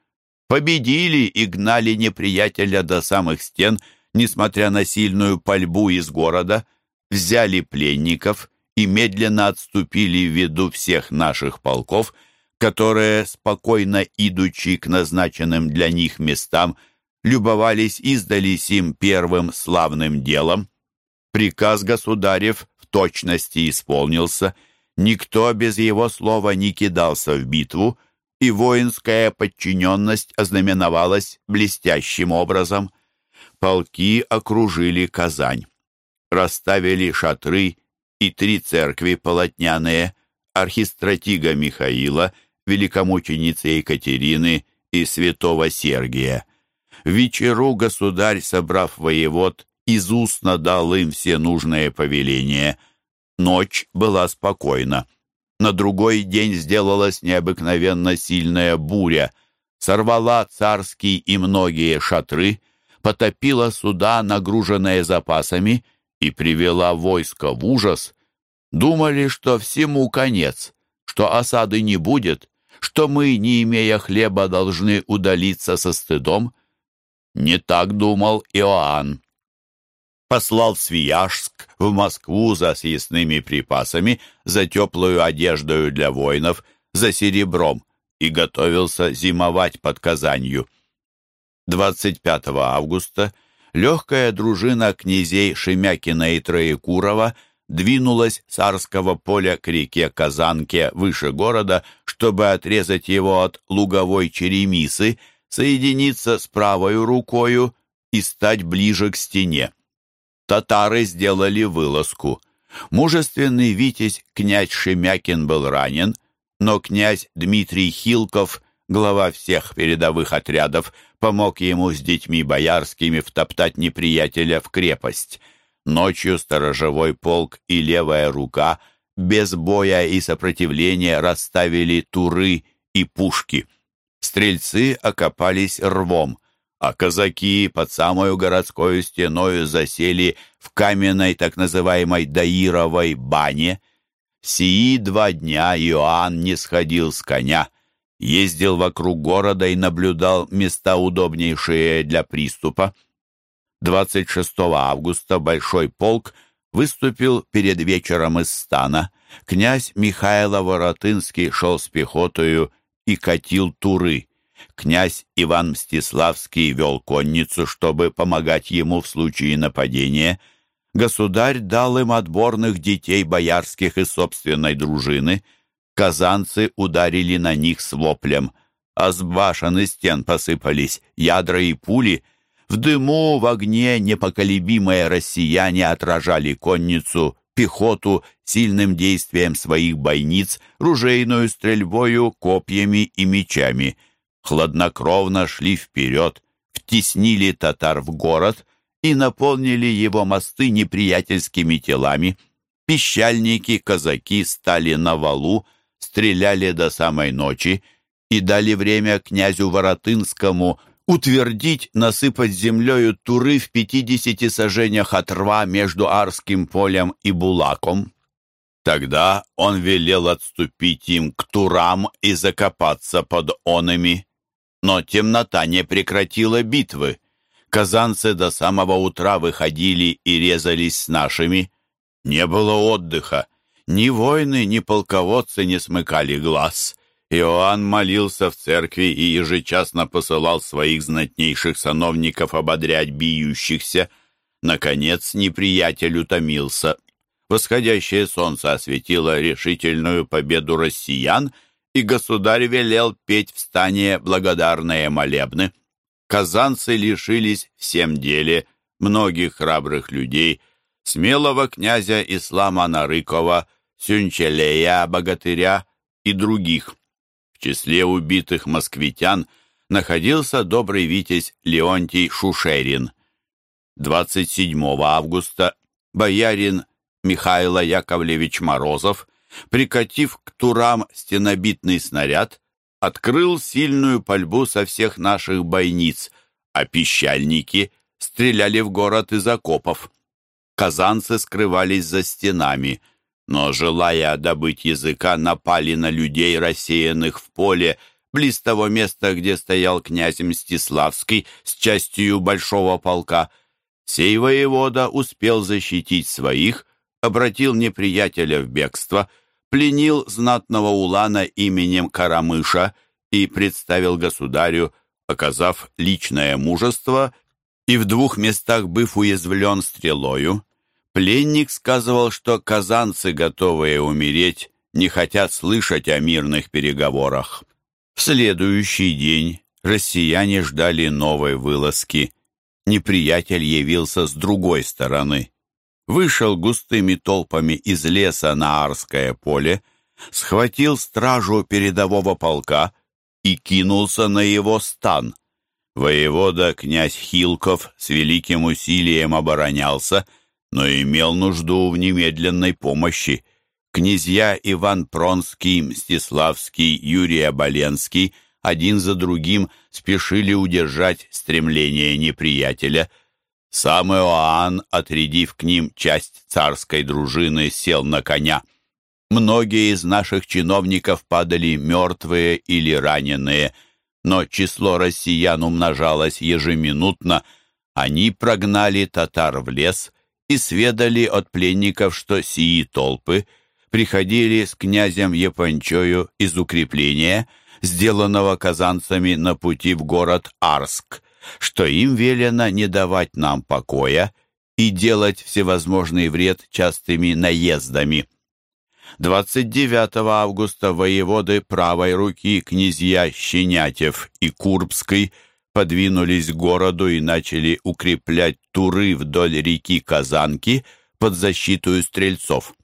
Победили и гнали неприятеля до самых стен, несмотря на сильную пальбу из города, взяли пленников и медленно отступили в всех наших полков – которые, спокойно идучи к назначенным для них местам, любовались и сдались им первым славным делом. Приказ государев в точности исполнился, никто без его слова не кидался в битву, и воинская подчиненность ознаменовалась блестящим образом. Полки окружили Казань, расставили шатры и три церкви полотняные, архистратига Михаила — великомученицы Екатерины и святого Сергия. В вечеру государь, собрав воевод, из устно дал им все нужные повеления. Ночь была спокойна. На другой день сделалась необыкновенно сильная буря, сорвала царские и многие шатры, потопила суда, нагруженные запасами, и привела войско в ужас. Думали, что всему конец, что осады не будет, что мы, не имея хлеба, должны удалиться со стыдом? Не так думал Иоанн. Послал в Свияжск, в Москву за съестными припасами, за теплую одеждою для воинов, за серебром и готовился зимовать под Казанью. 25 августа легкая дружина князей Шемякина и Троекурова – двинулась с Арского поля к реке Казанке выше города, чтобы отрезать его от луговой черемисы, соединиться с правой рукою и стать ближе к стене. Татары сделали вылазку. Мужественный витязь князь Шемякин был ранен, но князь Дмитрий Хилков, глава всех передовых отрядов, помог ему с детьми боярскими втоптать неприятеля в крепость — Ночью сторожевой полк и левая рука без боя и сопротивления расставили туры и пушки. Стрельцы окопались рвом, а казаки под самую городскую стеною засели в каменной так называемой Даировой бане. Сии два дня Иоанн не сходил с коня, ездил вокруг города и наблюдал места удобнейшие для приступа. 26 августа Большой полк выступил перед вечером из стана. Князь Михайло Воротынский шел с пехотою и катил туры. Князь Иван Мстиславский вел конницу, чтобы помогать ему в случае нападения. Государь дал им отборных детей боярских и собственной дружины. Казанцы ударили на них с воплем, а с башен и стен посыпались ядра и пули — в дыму, в огне непоколебимые россияне отражали конницу, пехоту сильным действием своих бойниц, ружейную стрельбою, копьями и мечами. Хладнокровно шли вперед, втеснили татар в город и наполнили его мосты неприятельскими телами. Пищальники, казаки стали на валу, стреляли до самой ночи, и дали время князю Воротынскому утвердить насыпать землею туры в пятидесяти сажениях от рва между Арским полем и Булаком. Тогда он велел отступить им к турам и закопаться под онами. Но темнота не прекратила битвы. Казанцы до самого утра выходили и резались с нашими. Не было отдыха. Ни воины, ни полководцы не смыкали глаз. Иоанн молился в церкви и ежечасно посылал своих знатнейших сановников ободрять биющихся. Наконец неприятель утомился. Восходящее солнце осветило решительную победу россиян, и государь велел петь в стане благодарные молебны. Казанцы лишились всем деле многих храбрых людей, смелого князя Ислама Нарыкова, Сюнчелея Богатыря и других. В числе убитых москвитян находился добрый витязь Леонтий Шушерин. 27 августа боярин Михаил Яковлевич Морозов, прикатив к турам стенобитный снаряд, открыл сильную пальбу со всех наших бойниц, а пищальники стреляли в город из окопов. Казанцы скрывались за стенами, но, желая добыть языка, напали на людей, рассеянных в поле, близ того места, где стоял князь Мстиславский с частью большого полка. Сей воевода успел защитить своих, обратил неприятеля в бегство — пленил знатного улана именем Карамыша и представил государю, оказав личное мужество и в двух местах быв уязвлен стрелою. Пленник сказывал, что казанцы, готовые умереть, не хотят слышать о мирных переговорах. В следующий день россияне ждали новой вылазки. Неприятель явился с другой стороны вышел густыми толпами из леса на Арское поле, схватил стражу передового полка и кинулся на его стан. Воевода князь Хилков с великим усилием оборонялся, но имел нужду в немедленной помощи. Князья Иван Пронский, Мстиславский, Юрий Оболенский один за другим спешили удержать стремление неприятеля – сам Иоанн, отрядив к ним часть царской дружины, сел на коня. Многие из наших чиновников падали мертвые или раненые, но число россиян умножалось ежеминутно. Они прогнали татар в лес и сведали от пленников, что сии толпы приходили с князем Япончою из укрепления, сделанного казанцами на пути в город Арск – что им велено не давать нам покоя и делать всевозможный вред частыми наездами. 29 августа воеводы правой руки князья Щенятев и Курбской подвинулись к городу и начали укреплять туры вдоль реки Казанки под защиту стрельцов.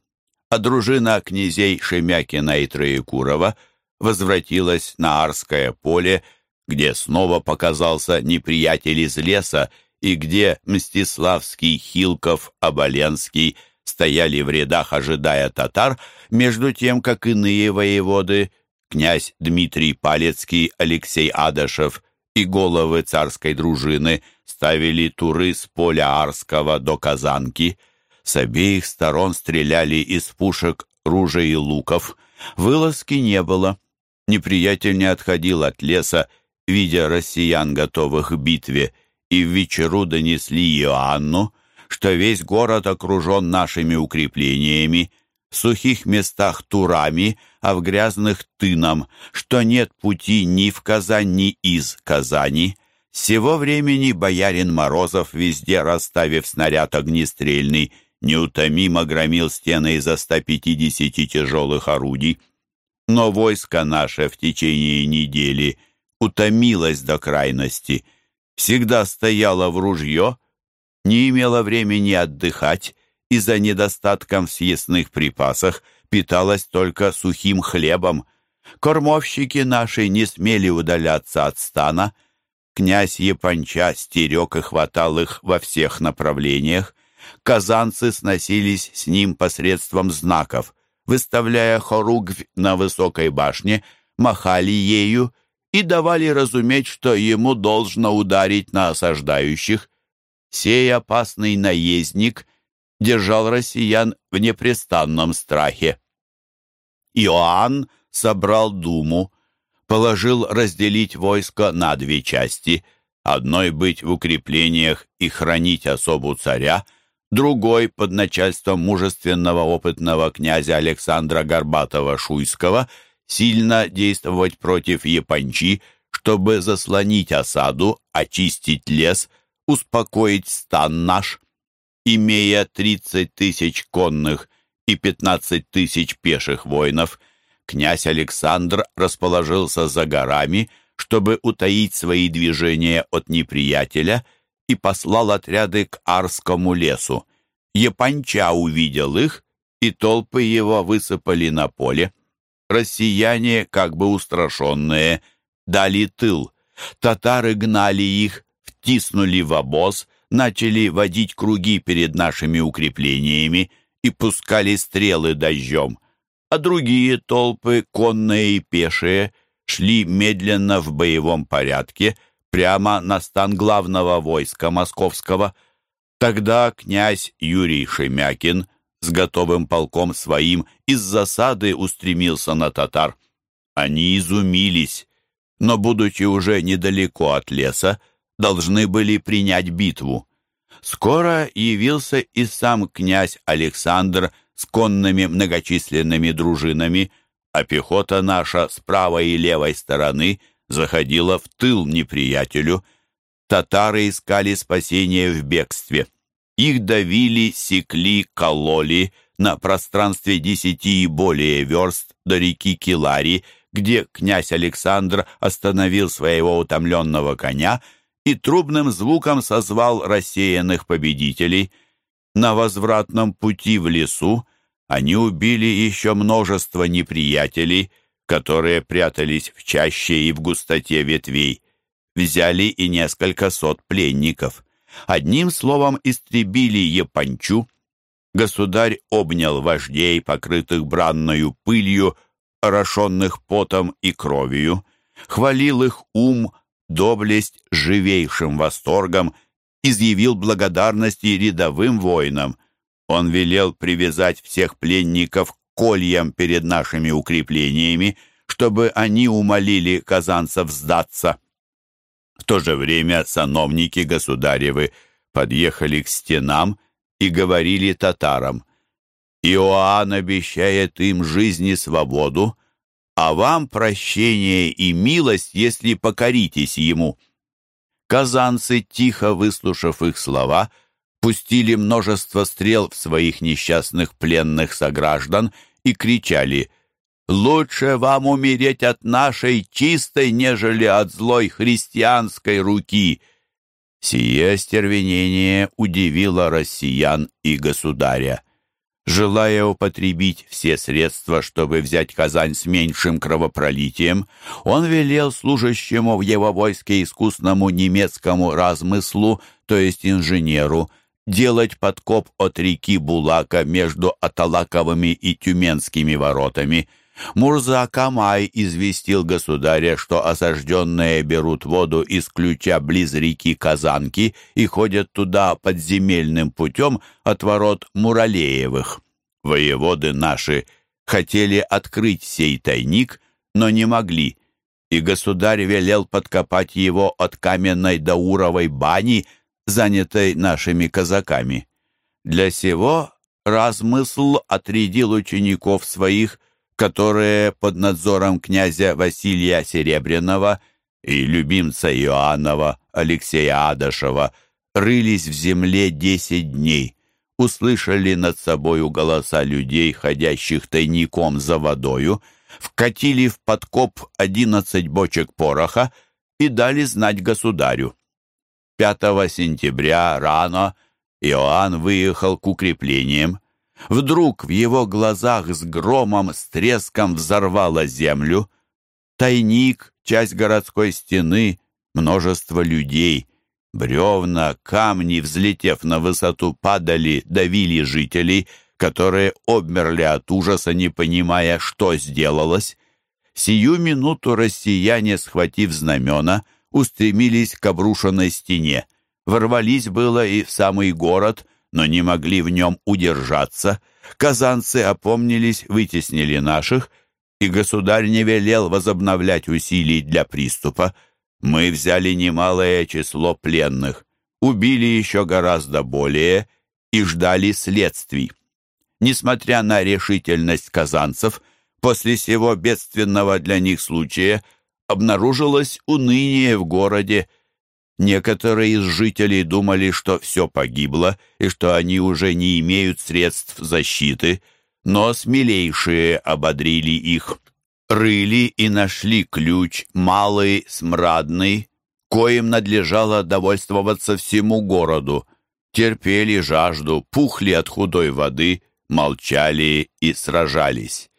А дружина князей Шемякина и Троекурова возвратилась на Арское поле где снова показался неприятель из леса и где Мстиславский, Хилков, Оболенский стояли в рядах, ожидая татар, между тем, как иные воеводы, князь Дмитрий Палецкий, Алексей Адашев и головы царской дружины ставили туры с поля Арского до Казанки. С обеих сторон стреляли из пушек, ружей и луков. Вылазки не было. Неприятель не отходил от леса видя россиян, готовых к битве, и в вечеру донесли Иоанну, что весь город окружен нашими укреплениями, в сухих местах турами, а в грязных тыном, что нет пути ни в Казань, ни из Казани. Сего времени боярин Морозов, везде расставив снаряд огнестрельный, неутомимо громил стены из-за 150 тяжелых орудий. Но войско наше в течение недели утомилась до крайности, всегда стояла в ружье, не имела времени отдыхать и за недостатком в съестных припасах питалась только сухим хлебом. Кормовщики наши не смели удаляться от стана. Князь Японча стерег и хватал их во всех направлениях. Казанцы сносились с ним посредством знаков. Выставляя хоругвь на высокой башне, махали ею и давали разуметь, что ему должно ударить на осаждающих. Сей опасный наездник держал россиян в непрестанном страхе. Иоанн собрал думу, положил разделить войско на две части, одной быть в укреплениях и хранить особу царя, другой под начальством мужественного опытного князя Александра Горбатова-Шуйского сильно действовать против Япончи, чтобы заслонить осаду, очистить лес, успокоить стан наш. Имея 30 тысяч конных и 15 тысяч пеших воинов, князь Александр расположился за горами, чтобы утаить свои движения от неприятеля и послал отряды к Арскому лесу. Японча увидел их, и толпы его высыпали на поле. Россияне, как бы устрашенные, дали тыл. Татары гнали их, втиснули в обоз, начали водить круги перед нашими укреплениями и пускали стрелы дождем а другие толпы, конные и пешие, шли медленно в боевом порядке прямо на стан главного войска московского. Тогда князь Юрий Шемякин с готовым полком своим из засады устремился на татар. Они изумились, но, будучи уже недалеко от леса, должны были принять битву. Скоро явился и сам князь Александр с конными многочисленными дружинами, а пехота наша с правой и левой стороны заходила в тыл неприятелю. Татары искали спасения в бегстве. Их давили, секли, кололи на пространстве десяти и более верст до реки Килари, где князь Александр остановил своего утомленного коня и трубным звуком созвал рассеянных победителей – на возвратном пути в лесу они убили еще множество неприятелей, которые прятались в чаще и в густоте ветвей. Взяли и несколько сот пленников. Одним словом, истребили Япончу. Государь обнял вождей, покрытых бранною пылью, орошенных потом и кровью, хвалил их ум, доблесть живейшим восторгом изъявил благодарности рядовым воинам. Он велел привязать всех пленников к кольям перед нашими укреплениями, чтобы они умолили казанцев сдаться. То же время сановники государевы подъехали к стенам и говорили татарам, «Иоанн обещает им жизнь и свободу, а вам прощение и милость, если покоритесь ему». Казанцы, тихо выслушав их слова, пустили множество стрел в своих несчастных пленных сограждан и кричали «Лучше вам умереть от нашей чистой, нежели от злой христианской руки!» Сие остервенение удивило россиян и государя желая употребить все средства, чтобы взять Казань с меньшим кровопролитием, он велел служащему в его войске искусному немецкому размыслу, то есть инженеру, делать подкоп от реки Булака между Аталаковыми и Тюменскими воротами – Мурза Камай известил государя, что осажденные берут воду из ключа близ реки Казанки и ходят туда подземельным путем от ворот Муралеевых. Воеводы наши хотели открыть сей тайник, но не могли, и государь велел подкопать его от каменной дауровой бани, занятой нашими казаками. Для сего размысл отрядил учеников своих которые под надзором князя Василия Серебряного и любимца Иоаннова Алексея Адашева рылись в земле десять дней, услышали над собою голоса людей, ходящих тайником за водою, вкатили в подкоп одиннадцать бочек пороха и дали знать государю. 5 сентября рано Иоанн выехал к укреплениям, Вдруг в его глазах с громом, с треском взорвало землю. Тайник, часть городской стены, множество людей. Бревна, камни, взлетев на высоту, падали, давили жителей, которые обмерли от ужаса, не понимая, что сделалось. Сию минуту россияне, схватив знамена, устремились к обрушенной стене. Ворвались было и в самый город, но не могли в нем удержаться. Казанцы опомнились, вытеснили наших, и государь не велел возобновлять усилий для приступа. Мы взяли немалое число пленных, убили еще гораздо более и ждали следствий. Несмотря на решительность казанцев, после сего бедственного для них случая обнаружилось уныние в городе. Некоторые из жителей думали, что все погибло и что они уже не имеют средств защиты, но смелейшие ободрили их. Рыли и нашли ключ, малый, смрадный, коим надлежало довольствоваться всему городу. Терпели жажду, пухли от худой воды, молчали и сражались.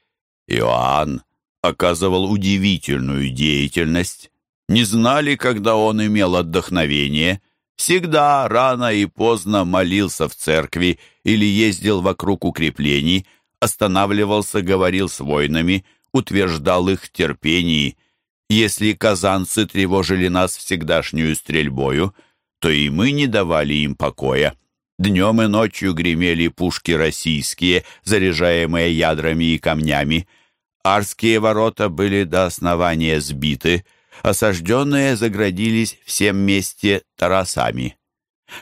Иоанн оказывал удивительную деятельность. Не знали, когда он имел отдохновение. Всегда рано и поздно молился в церкви или ездил вокруг укреплений, останавливался, говорил с воинами, утверждал их терпении. Если казанцы тревожили нас всегдашнюю стрельбою, то и мы не давали им покоя. Днем и ночью гремели пушки российские, заряжаемые ядрами и камнями. Арские ворота были до основания сбиты, осажденные заградились всем месте тарасами.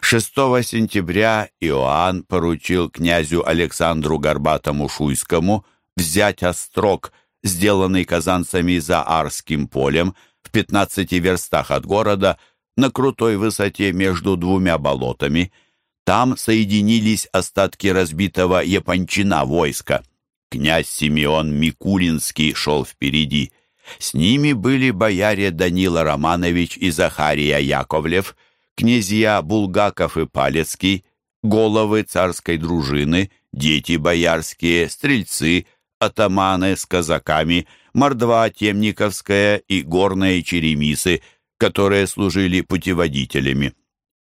6 сентября Иоанн поручил князю Александру Горбатому Шуйскому взять острог, сделанный казанцами за Арским полем, в 15 верстах от города, на крутой высоте между двумя болотами – там соединились остатки разбитого Япончина войска. Князь Симеон Микулинский шел впереди. С ними были бояре Данила Романович и Захария Яковлев, князья Булгаков и Палецкий, головы царской дружины, дети боярские, стрельцы, атаманы с казаками, мордва темниковская и горные черемисы, которые служили путеводителями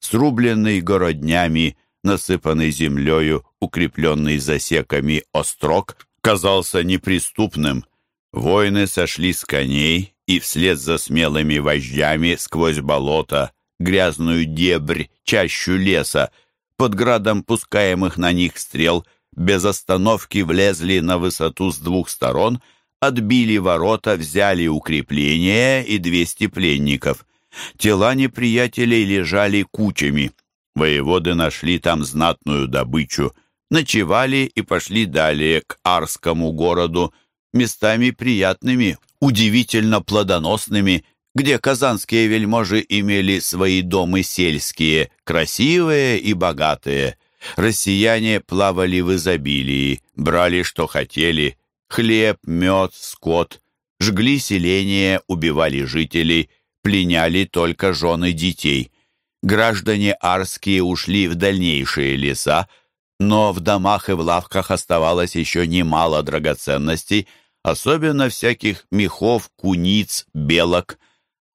срубленный городнями, насыпанный землею, укрепленный засеками острог, казался неприступным. Воины сошли с коней и вслед за смелыми вождями сквозь болото, грязную дебрь, чащу леса, под градом пускаемых на них стрел, без остановки влезли на высоту с двух сторон, отбили ворота, взяли укрепления и двести пленников. Тела неприятелей лежали кучами. Воеводы нашли там знатную добычу, ночевали и пошли далее к Арскому городу, местами приятными, удивительно плодоносными, где казанские вельможи имели свои дома сельские, красивые и богатые. Россияне плавали в изобилии, брали, что хотели, хлеб, мед, скот, жгли селения, убивали жителей – пленяли только жены детей. Граждане арские ушли в дальнейшие леса, но в домах и в лавках оставалось еще немало драгоценностей, особенно всяких мехов, куниц, белок.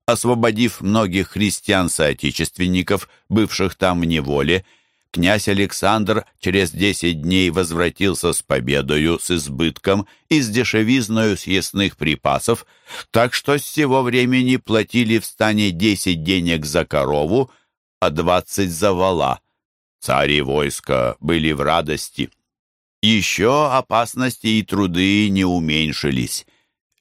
Освободив многих христиан-соотечественников, бывших там в неволе, князь Александр через десять дней возвратился с победою, с избытком и с дешевизною съестных припасов, так что с сего времени платили в стане десять денег за корову, а двадцать за вала. Цари войска были в радости. Еще опасности и труды не уменьшились.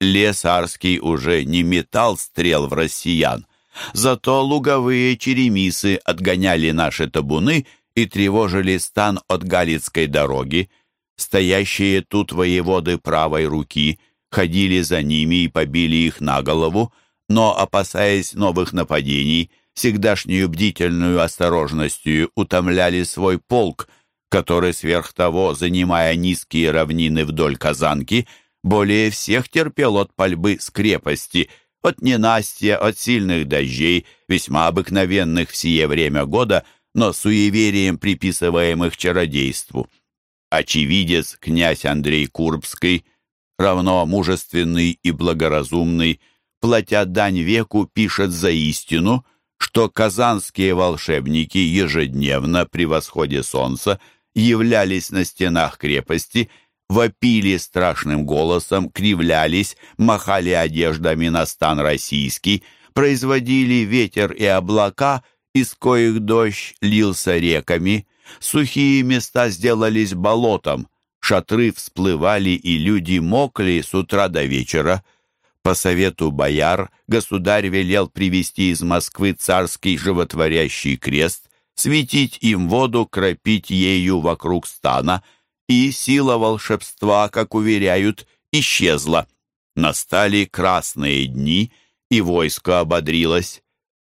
Лес Арский уже не метал стрел в россиян. Зато луговые черемисы отгоняли наши табуны и тревожили стан от Галицкой дороги. Стоящие тут воеводы правой руки ходили за ними и побили их на голову, но, опасаясь новых нападений, всегдашнюю бдительную осторожностью утомляли свой полк, который сверх того, занимая низкие равнины вдоль Казанки, более всех терпел от пальбы с крепости, от ненастья, от сильных дождей, весьма обыкновенных в сие время года – но суеверием, приписываемых чародейству. Очевидец князь Андрей Курбский, равно мужественный и благоразумный, платя дань веку, пишет за истину, что казанские волшебники ежедневно при восходе солнца являлись на стенах крепости, вопили страшным голосом, кривлялись, махали одеждами на стан российский, производили ветер и облака, из коих дождь лился реками, сухие места сделались болотом, шатры всплывали, и люди мокли с утра до вечера. По совету бояр государь велел привезти из Москвы царский животворящий крест, светить им воду, кропить ею вокруг стана — и сила волшебства, как уверяют, исчезла. Настали красные дни, и войско ободрилось.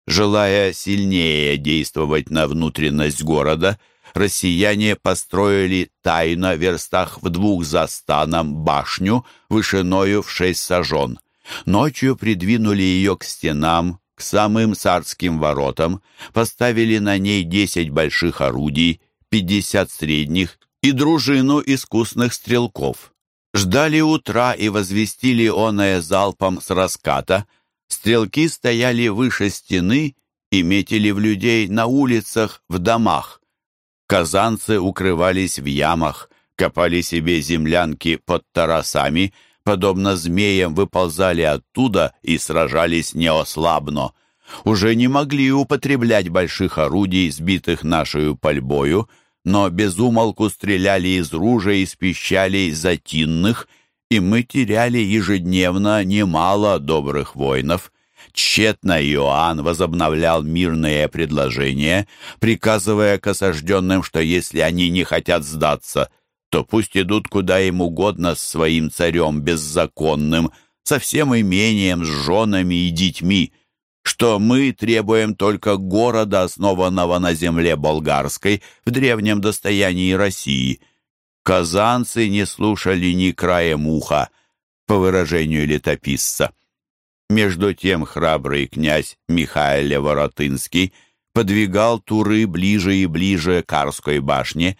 Желая сильнее действовать на внутренность города, россияне построили тайно в верстах в двух за станом башню вышиною в шесть сажен. Ночью придвинули ее к стенам, к самым царским воротам, поставили на ней десять больших орудий, пятьдесят средних и дружину искусных стрелков. Ждали утра и возвестили оное залпом с раската. Стрелки стояли выше стены и метили в людей на улицах, в домах. Казанцы укрывались в ямах, копали себе землянки под тарасами, подобно змеям выползали оттуда и сражались неослабно. Уже не могли употреблять больших орудий, сбитых нашою пальбою, но безумолку стреляли из ружей, из пищалей затинных, и мы теряли ежедневно немало добрых воинов. Тщетно Иоанн возобновлял мирные предложения, приказывая к осажденным, что если они не хотят сдаться, то пусть идут куда им угодно с своим царем беззаконным, со всем имением, с женами и детьми, что мы требуем только города, основанного на земле болгарской, в древнем достоянии России. Казанцы не слушали ни краем уха, по выражению летописца. Между тем храбрый князь Михаил Воротынский подвигал туры ближе и ближе к Арской башне.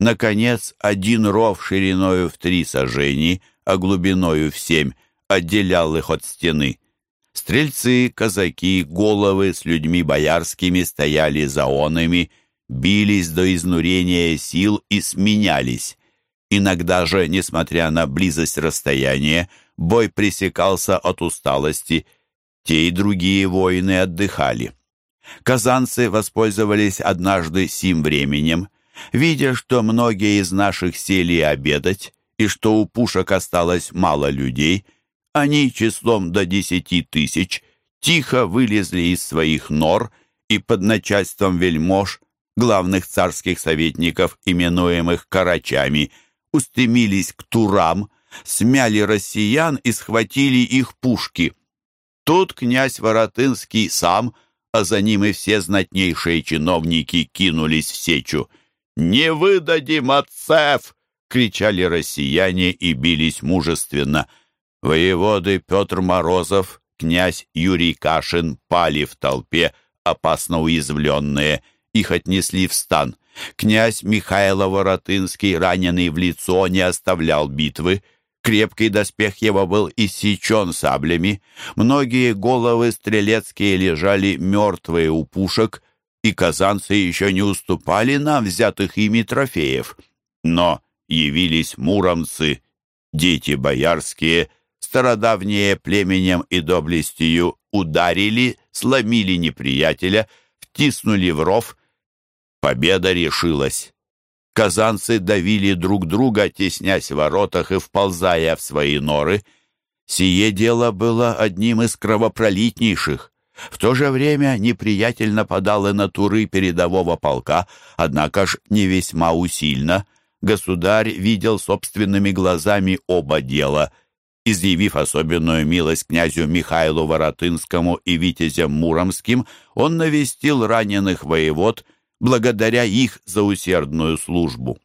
Наконец, один ров шириною в три сажени, а глубиною в семь, отделял их от стены. Стрельцы, казаки, головы с людьми боярскими стояли за онами, бились до изнурения сил и сменялись. Иногда же, несмотря на близость расстояния, бой пресекался от усталости. Те и другие воины отдыхали. Казанцы воспользовались однажды сим временем. Видя, что многие из наших сели обедать, и что у пушек осталось мало людей — они числом до десяти тысяч тихо вылезли из своих нор и под начальством вельмож, главных царских советников, именуемых карачами, устремились к Турам, смяли россиян и схватили их пушки. Тут князь Воротынский сам, а за ним и все знатнейшие чиновники кинулись в сечу. «Не выдадим отцев!» — кричали россияне и бились мужественно — Воеводы Петр Морозов, князь Юрий Кашин пали в толпе, опасно уязвленные. Их отнесли в стан. Князь Михайло Воротынский, раненый в лицо, не оставлял битвы. Крепкий доспех его был иссечен саблями. Многие головы стрелецкие лежали мертвые у пушек, и казанцы еще не уступали нам взятых ими трофеев. Но явились муромцы, дети боярские, стародавние племенем и доблестью ударили, сломили неприятеля, втиснули в ров. Победа решилась. Казанцы давили друг друга, теснясь в воротах и вползая в свои норы. Сие дело было одним из кровопролитнейших. В то же время неприятель нападал и на туры передового полка, однако ж не весьма усильно. Государь видел собственными глазами оба дела — Изъявив особенную милость князю Михаилу Воротынскому и витязям Муромским, он навестил раненых воевод, благодаря их за усердную службу.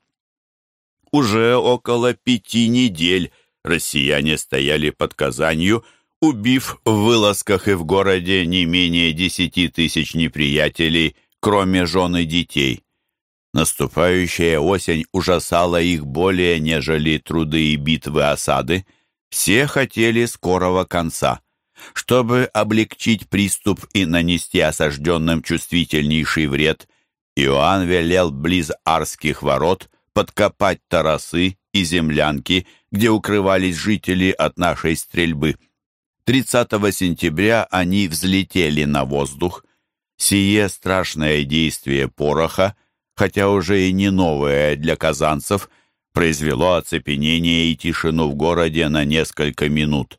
Уже около пяти недель россияне стояли под Казанью, убив в вылазках и в городе не менее десяти тысяч неприятелей, кроме жен и детей. Наступающая осень ужасала их более, нежели труды и битвы осады. Все хотели скорого конца. Чтобы облегчить приступ и нанести осажденным чувствительнейший вред, Иоанн велел близ Арских ворот подкопать тарасы и землянки, где укрывались жители от нашей стрельбы. 30 сентября они взлетели на воздух. Сие страшное действие пороха, хотя уже и не новое для казанцев, произвело оцепенение и тишину в городе на несколько минут.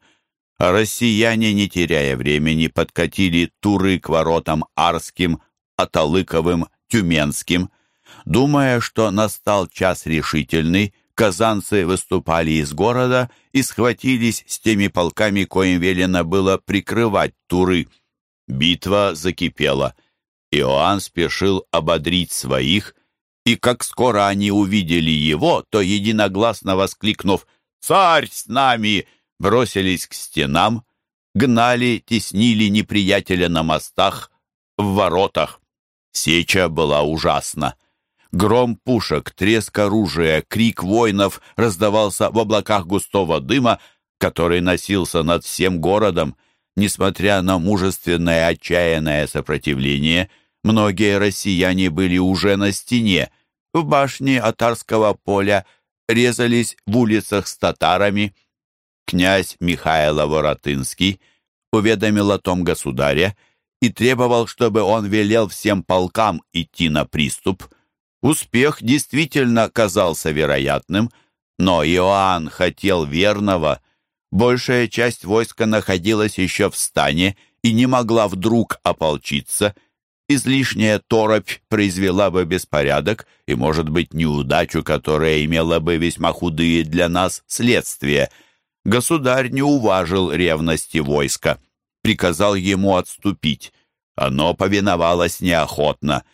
А россияне, не теряя времени, подкатили туры к воротам Арским, Аталыковым, Тюменским. Думая, что настал час решительный, казанцы выступали из города и схватились с теми полками, коим велено было прикрывать Туры. Битва закипела. Иоанн спешил ободрить своих, и как скоро они увидели его, то, единогласно воскликнув «Царь с нами!», бросились к стенам, гнали, теснили неприятеля на мостах, в воротах. Сеча была ужасна. Гром пушек, треск оружия, крик воинов раздавался в облаках густого дыма, который носился над всем городом. Несмотря на мужественное отчаянное сопротивление, многие россияне были уже на стене. В башне Атарского поля резались в улицах с татарами. Князь Михайло Воротынский уведомил о том государя и требовал, чтобы он велел всем полкам идти на приступ – Успех действительно казался вероятным, но Иоанн хотел верного. Большая часть войска находилась еще в стане и не могла вдруг ополчиться. Излишняя торопь произвела бы беспорядок и, может быть, неудачу, которая имела бы весьма худые для нас следствия. Государь не уважил ревности войска, приказал ему отступить. Оно повиновалось неохотно.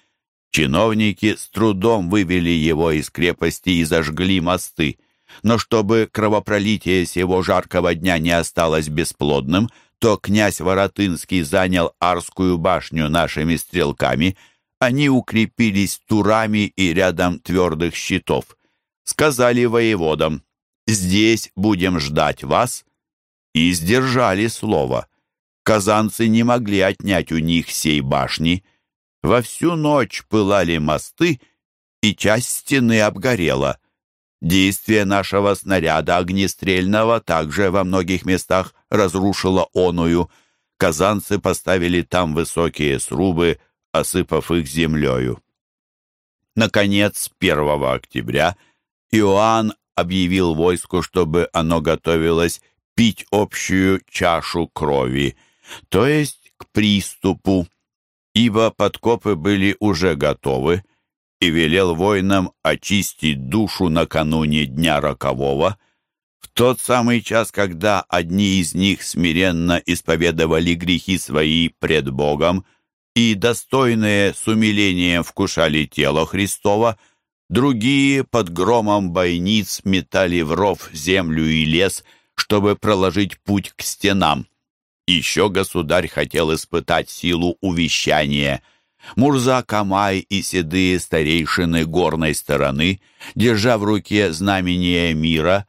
Чиновники с трудом вывели его из крепости и зажгли мосты. Но чтобы кровопролитие сего жаркого дня не осталось бесплодным, то князь Воротынский занял Арскую башню нашими стрелками. Они укрепились турами и рядом твердых щитов. Сказали воеводам, «Здесь будем ждать вас», и сдержали слово. Казанцы не могли отнять у них сей башни — во всю ночь пылали мосты, и часть стены обгорела. Действие нашего снаряда огнестрельного также во многих местах разрушило оную. Казанцы поставили там высокие срубы, осыпав их землею. Наконец, 1 октября Иоанн объявил войску, чтобы оно готовилось пить общую чашу крови, то есть к приступу ибо подкопы были уже готовы, и велел воинам очистить душу накануне дня рокового, в тот самый час, когда одни из них смиренно исповедовали грехи свои пред Богом и достойные с умилением вкушали тело Христова, другие под громом бойниц метали в ров землю и лес, чтобы проложить путь к стенам. Еще государь хотел испытать силу увещания. Мурза Камай и седые старейшины горной стороны, держа в руке знамение мира,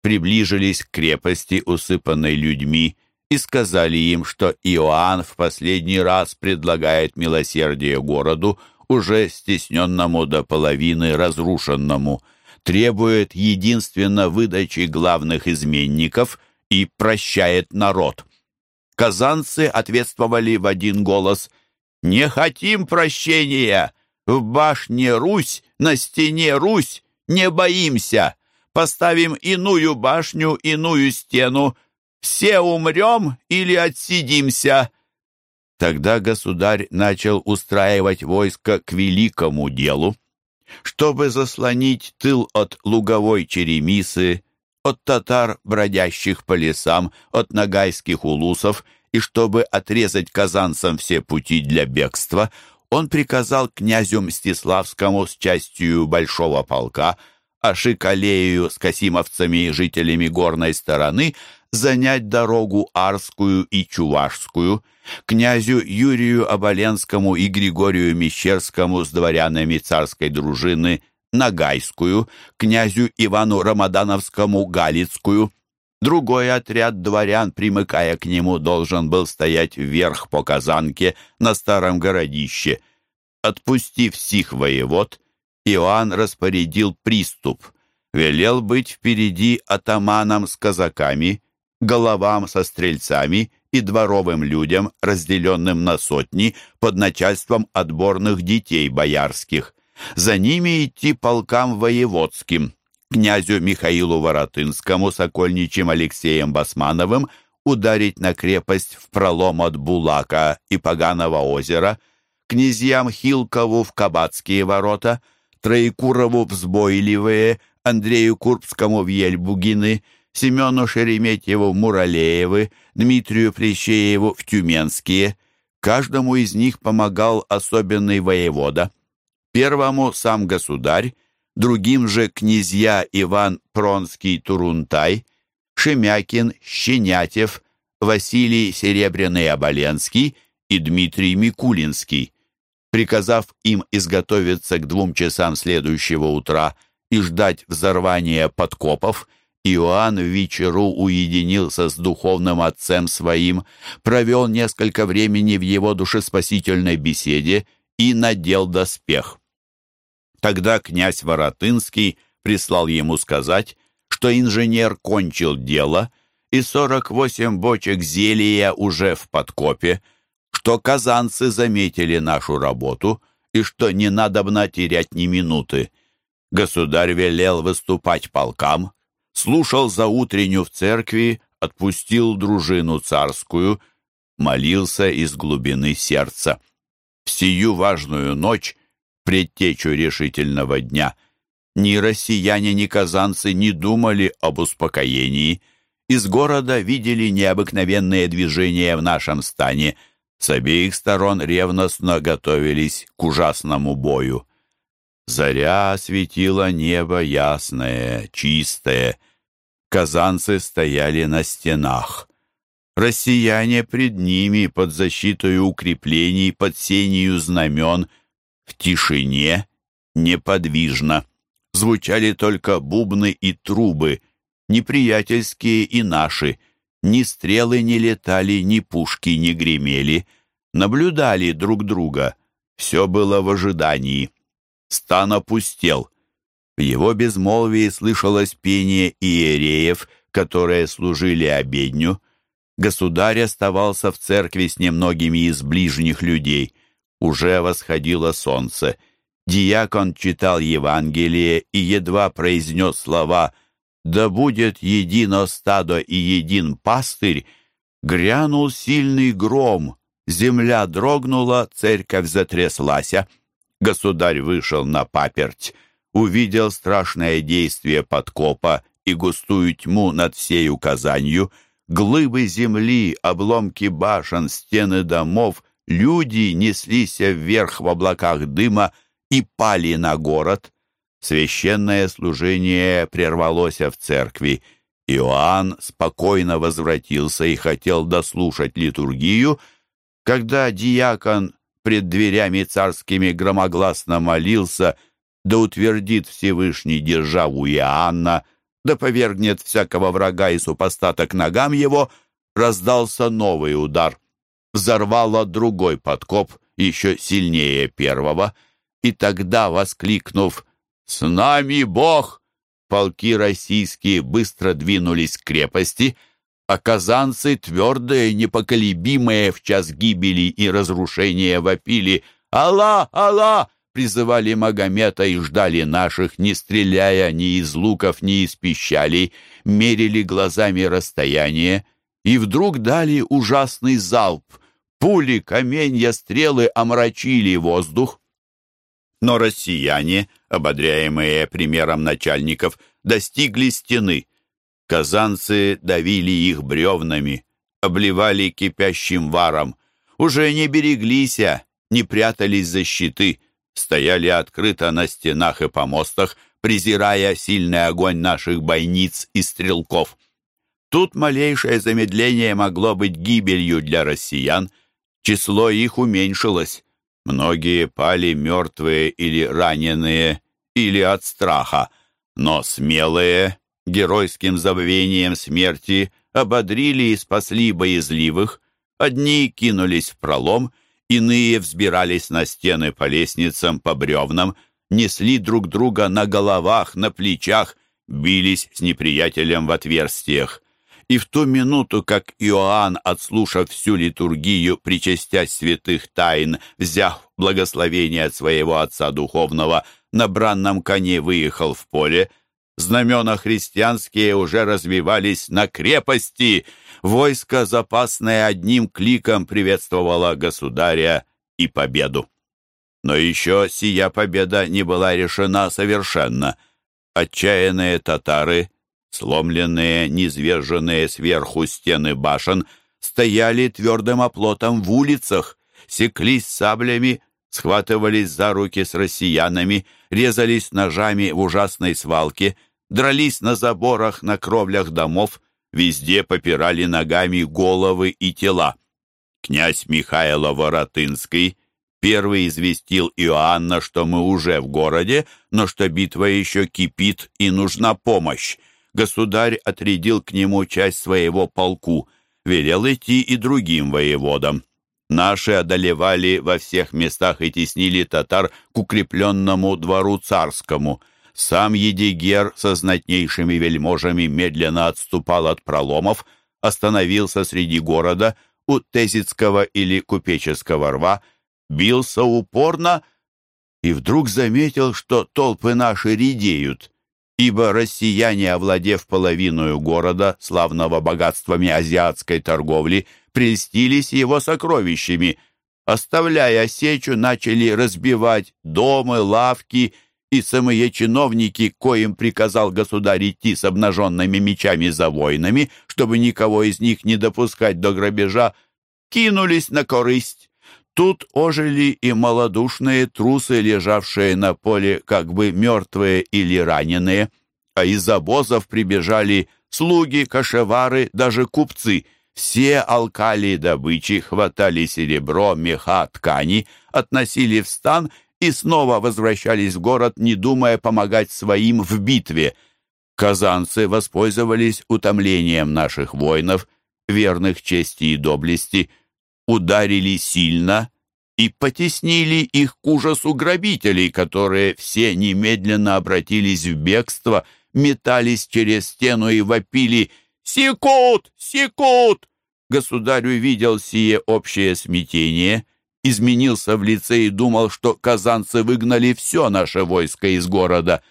приближились к крепости, усыпанной людьми, и сказали им, что Иоанн в последний раз предлагает милосердие городу, уже стесненному до половины разрушенному, требует единственно выдачи главных изменников и прощает народ. Казанцы ответствовали в один голос «Не хотим прощения! В башне Русь, на стене Русь, не боимся! Поставим иную башню, иную стену, все умрем или отсидимся!» Тогда государь начал устраивать войско к великому делу. Чтобы заслонить тыл от луговой черемисы, от татар, бродящих по лесам, от нагайских улусов, и чтобы отрезать казанцам все пути для бегства, он приказал князю Мстиславскому с частью большого полка, а Шикалею с касимовцами и жителями горной стороны занять дорогу Арскую и Чувашскую, князю Юрию Оболенскому и Григорию Мещерскому с дворянами царской дружины – Нагайскую, князю Ивану Рамадановскому Галицкую. Другой отряд дворян, примыкая к нему, должен был стоять вверх по Казанке на старом городище. Отпустив сих воевод, Иоанн распорядил приступ. велел быть впереди атаманам с казаками, головам со стрельцами и дворовым людям, разделенным на сотни, под начальством отборных детей боярских. За ними идти полкам воеводским, князю Михаилу Воротынскому, сокольничьим Алексеем Басмановым, ударить на крепость в пролом от Булака и Поганого озера, князьям Хилкову в Кабацкие ворота, Троекурову в Сбойливые, Андрею Курбскому в Ельбугины, Семену Шереметьеву в Муралеевы, Дмитрию Плещееву в Тюменские. Каждому из них помогал особенный воевода. Первому сам государь, другим же князья Иван Пронский-Турунтай, Шемякин, Щенятев, Василий Серебряный-Оболенский и Дмитрий Микулинский. Приказав им изготовиться к двум часам следующего утра и ждать взорвания подкопов, Иоанн вечеру уединился с духовным отцем своим, провел несколько времени в его душеспасительной беседе и надел доспех. Тогда князь Воротынский прислал ему сказать, что инженер кончил дело, и 48 бочек зелья уже в подкопе, что казанцы заметили нашу работу и что не надобно терять ни минуты. Государь велел выступать полкам, слушал за утренню в церкви, отпустил дружину царскую, молился из глубины сердца. В сию важную ночь, предтечу решительного дня, ни россияне, ни казанцы не думали об успокоении. Из города видели необыкновенные движения в нашем стане. С обеих сторон ревностно готовились к ужасному бою. Заря осветила небо ясное, чистое. Казанцы стояли на стенах. Россияне пред ними, под защитой укреплений, под сенью знамен, в тишине, неподвижно. Звучали только бубны и трубы, неприятельские и наши. Ни стрелы не летали, ни пушки не гремели. Наблюдали друг друга. Все было в ожидании. Стан опустел. В его безмолвии слышалось пение иереев, которые служили обедню. Государь оставался в церкви с немногими из ближних людей. Уже восходило солнце. Диакон читал Евангелие и едва произнес слова «Да будет едино стадо и един пастырь», грянул сильный гром, земля дрогнула, церковь затряслася. Государь вышел на паперть, увидел страшное действие подкопа и густую тьму над всею Казанью, глыбы земли, обломки башен, стены домов, люди неслись вверх в облаках дыма и пали на город. Священное служение прервалось в церкви. Иоанн спокойно возвратился и хотел дослушать литургию, когда диакон пред дверями царскими громогласно молился, да утвердит Всевышний державу Иоанна, да повергнет всякого врага и супостата к ногам его, раздался новый удар. Взорвало другой подкоп, еще сильнее первого, и тогда, воскликнув «С нами Бог!», полки российские быстро двинулись к крепости — а казанцы, твердые, непоколебимые в час гибели и разрушения, вопили «Алла! Алла!» призывали Магомета и ждали наших, не стреляя ни из луков, ни из пищалей, мерили глазами расстояние, и вдруг дали ужасный залп. Пули, каменья, стрелы омрачили воздух. Но россияне, ободряемые примером начальников, достигли стены — Казанцы давили их бревнами, обливали кипящим варом, уже не береглися, не прятались за щиты, стояли открыто на стенах и помостах, презирая сильный огонь наших бойниц и стрелков. Тут малейшее замедление могло быть гибелью для россиян, число их уменьшилось. Многие пали мертвые или раненые, или от страха, но смелые геройским забвением смерти ободрили и спасли боязливых, одни кинулись в пролом, иные взбирались на стены по лестницам, по бревнам, несли друг друга на головах, на плечах, бились с неприятелем в отверстиях. И в ту минуту, как Иоанн, отслушав всю литургию, причастясь святых тайн, взяв благословение от своего отца духовного, на бранном коне выехал в поле, знамена христианские уже развивались на крепости, войско запасное одним кликом приветствовало государя и победу. Но еще сия победа не была решена совершенно. Отчаянные татары, сломленные, низверженные сверху стены башен, стояли твердым оплотом в улицах, секлись саблями, схватывались за руки с россиянами, резались ножами в ужасной свалке, дрались на заборах, на кровлях домов, везде попирали ногами головы и тела. Князь Михайло Воротынский Первый известил Иоанна, что мы уже в городе, но что битва еще кипит и нужна помощь. Государь отрядил к нему часть своего полку, велел идти и другим воеводам. Наши одолевали во всех местах и теснили татар к укрепленному двору царскому. Сам Едигер со знатнейшими вельможами медленно отступал от проломов, остановился среди города у Тезицкого или Купеческого рва – бился упорно и вдруг заметил, что толпы наши редеют, ибо россияне, овладев половиной города, славного богатствами азиатской торговли, прельстились его сокровищами, оставляя сечу, начали разбивать дома, лавки и самые чиновники, коим приказал государь идти с обнаженными мечами за воинами, чтобы никого из них не допускать до грабежа, кинулись на корысть. Тут ожили и малодушные трусы, лежавшие на поле, как бы мертвые или раненые, а из обозов прибежали слуги, кошевары, даже купцы. Все алкали добычи, хватали серебро, меха, ткани, относили в стан и снова возвращались в город, не думая помогать своим в битве. Казанцы воспользовались утомлением наших воинов, верных чести и доблести – ударили сильно и потеснили их к ужасу грабителей, которые все немедленно обратились в бегство, метались через стену и вопили «Секут! Секут!» Государь увидел сие общее смятение, изменился в лице и думал, что казанцы выгнали все наше войско из города.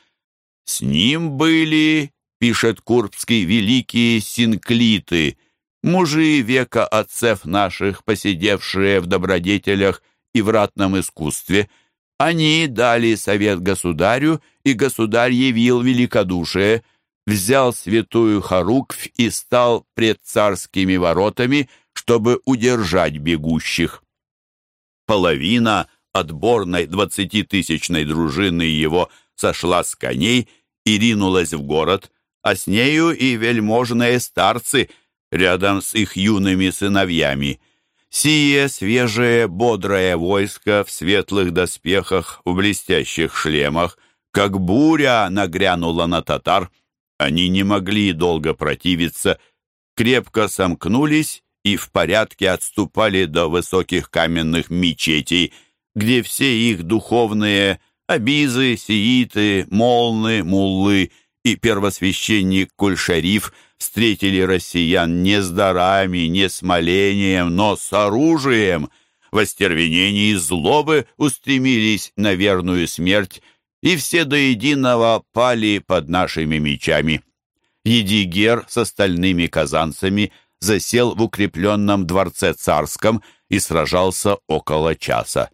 «С ним были, — пишет Курбский, — великие синклиты, мужи века отцев наших, посидевшие в добродетелях и в ратном искусстве, они дали совет государю, и государь явил великодушие, взял святую Харуквь и стал пред царскими воротами, чтобы удержать бегущих. Половина отборной двадцатитысячной дружины его сошла с коней и ринулась в город, а с нею и вельможные старцы — рядом с их юными сыновьями. Сие свежее, бодрое войско в светлых доспехах, в блестящих шлемах, как буря нагрянула на татар. Они не могли долго противиться, крепко сомкнулись и в порядке отступали до высоких каменных мечетей, где все их духовные абизы, сииты, молны, муллы и первосвященник Кульшариф встретили россиян не с дарами, не с молением, но с оружием. В остервенении злобы устремились на верную смерть, и все до единого пали под нашими мечами. Едигер с остальными казанцами засел в укрепленном дворце царском и сражался около часа.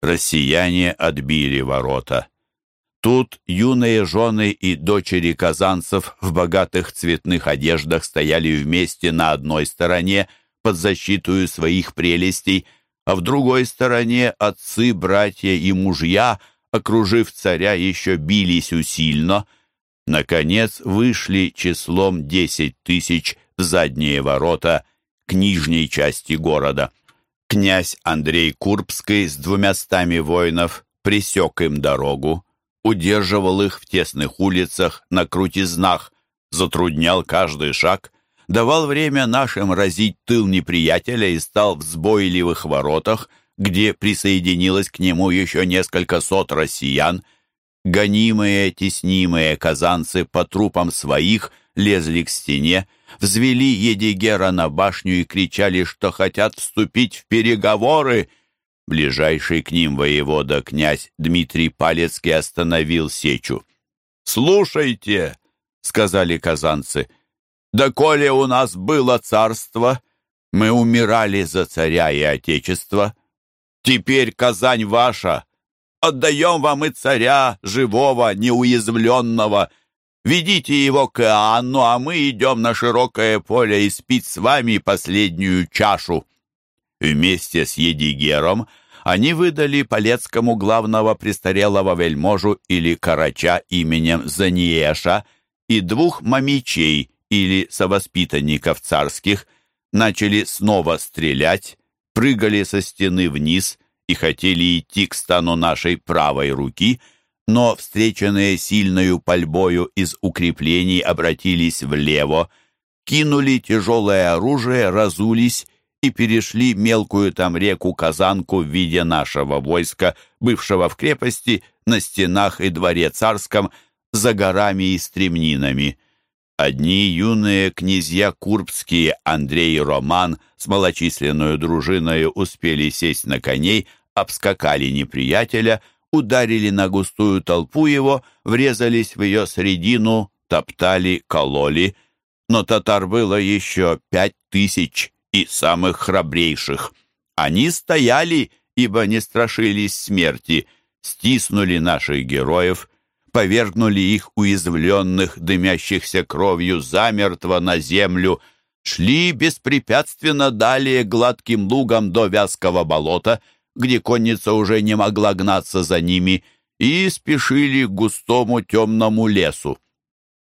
Россияне отбили ворота. Тут юные жены и дочери казанцев в богатых цветных одеждах стояли вместе на одной стороне под защиту своих прелестей, а в другой стороне отцы, братья и мужья, окружив царя, еще бились усильно. Наконец вышли числом десять тысяч в задние ворота к нижней части города. Князь Андрей Курбский с двумястами воинов пресек им дорогу удерживал их в тесных улицах, на крутизнах, затруднял каждый шаг, давал время нашим разить тыл неприятеля и стал в сбойливых воротах, где присоединилось к нему еще несколько сот россиян, Гонимые, теснимые казанцы по трупам своих лезли к стене, взвели Едигера на башню и кричали, что хотят вступить в переговоры. Ближайший к ним воевода князь Дмитрий Палецкий остановил сечу. «Слушайте!» — сказали казанцы. «Да коли у нас было царство, мы умирали за царя и отечество. Теперь Казань ваша. Отдаем вам и царя, живого, неуязвленного. Ведите его к Иоанну, а мы идем на широкое поле и спить с вами последнюю чашу». Вместе с Едигером они выдали Полецкому главного престарелого вельможу или карача именем Заниеша и двух мамичей или совоспитанников царских, начали снова стрелять, прыгали со стены вниз и хотели идти к стану нашей правой руки, но, встреченные сильною пальбою из укреплений, обратились влево, кинули тяжелое оружие, разулись и перешли мелкую там реку Казанку в виде нашего войска, бывшего в крепости, на стенах и дворе царском, за горами и стремнинами. Одни юные князья курбские Андрей и Роман с малочисленную дружиною успели сесть на коней, обскакали неприятеля, ударили на густую толпу его, врезались в ее средину, топтали, кололи. Но татар было еще пять тысяч и самых храбрейших. Они стояли, ибо не страшились смерти, стиснули наших героев, повергнули их уязвленных, дымящихся кровью, замертво на землю, шли беспрепятственно далее гладким лугом до вязкого болота, где конница уже не могла гнаться за ними, и спешили к густому темному лесу.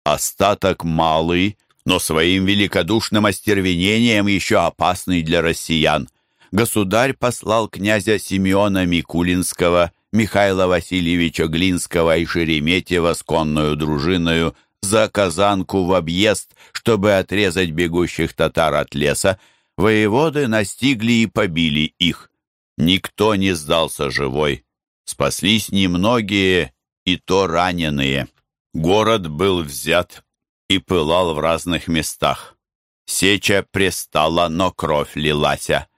Остаток малый, но своим великодушным остервенением еще опасный для россиян. Государь послал князя Симеона Микулинского Михаила Васильевича Глинского и Шереметьева с конную дружиною за Казанку в объезд, чтобы отрезать бегущих татар от леса, воеводы настигли и побили их. Никто не сдался живой. Спаслись немногие, и то раненые. Город был взят и пылал в разных местах. Сеча пристала, но кровь лилася.